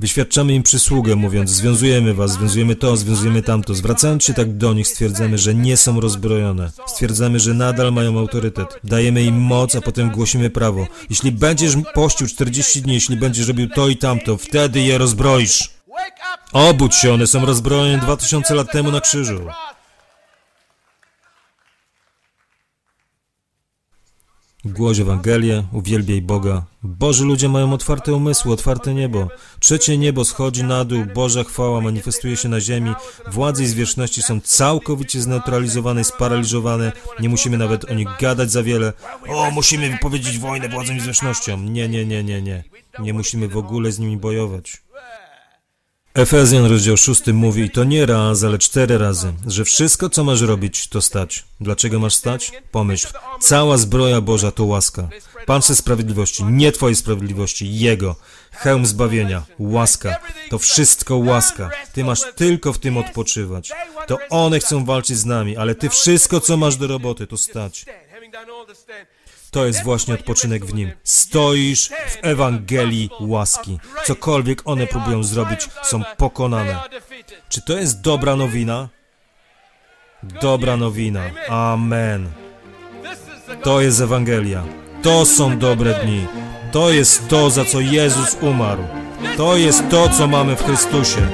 Wyświadczamy im przysługę, mówiąc: Związujemy was, związujemy to, związujemy tamto. Zwracając się tak do nich, stwierdzamy, że nie są rozbrojone. Stwierdzamy, że nadal mają autorytet. Dajemy im moc, a potem głosimy prawo. Jeśli będziesz pościł 40 dni, jeśli będziesz robił to i tamto, wtedy je rozbroisz. Obudź się, one są rozbrojone 2000 lat temu na krzyżu. Głoś Ewangelię, uwielbiaj Boga. Boży ludzie mają otwarte umysły, otwarte niebo. Trzecie niebo schodzi na dół, Boża chwała manifestuje się na ziemi. Władze i zwierzchności są całkowicie zneutralizowane i sparaliżowane. Nie musimy nawet o nich gadać za wiele. O, musimy wypowiedzieć wojnę władzom i zwierzchnościom. Nie, nie, nie, nie, nie. Nie musimy w ogóle z nimi bojować. Efezjan rozdział 6 mówi, to nie raz, ale cztery razy, że wszystko, co masz robić, to stać. Dlaczego masz stać? Pomyśl, cała zbroja Boża to łaska. Pancerz sprawiedliwości, nie Twojej sprawiedliwości, Jego. Hełm zbawienia, łaska. To wszystko łaska. Ty masz tylko w tym odpoczywać. To one chcą walczyć z nami, ale Ty wszystko, co masz do roboty, to stać. To jest właśnie odpoczynek w Nim. Stoisz w Ewangelii łaski. Cokolwiek one próbują zrobić, są pokonane. Czy to jest dobra nowina? Dobra nowina. Amen. To jest Ewangelia. To są dobre dni. To jest to, za co Jezus umarł. To jest to, co mamy w Chrystusie.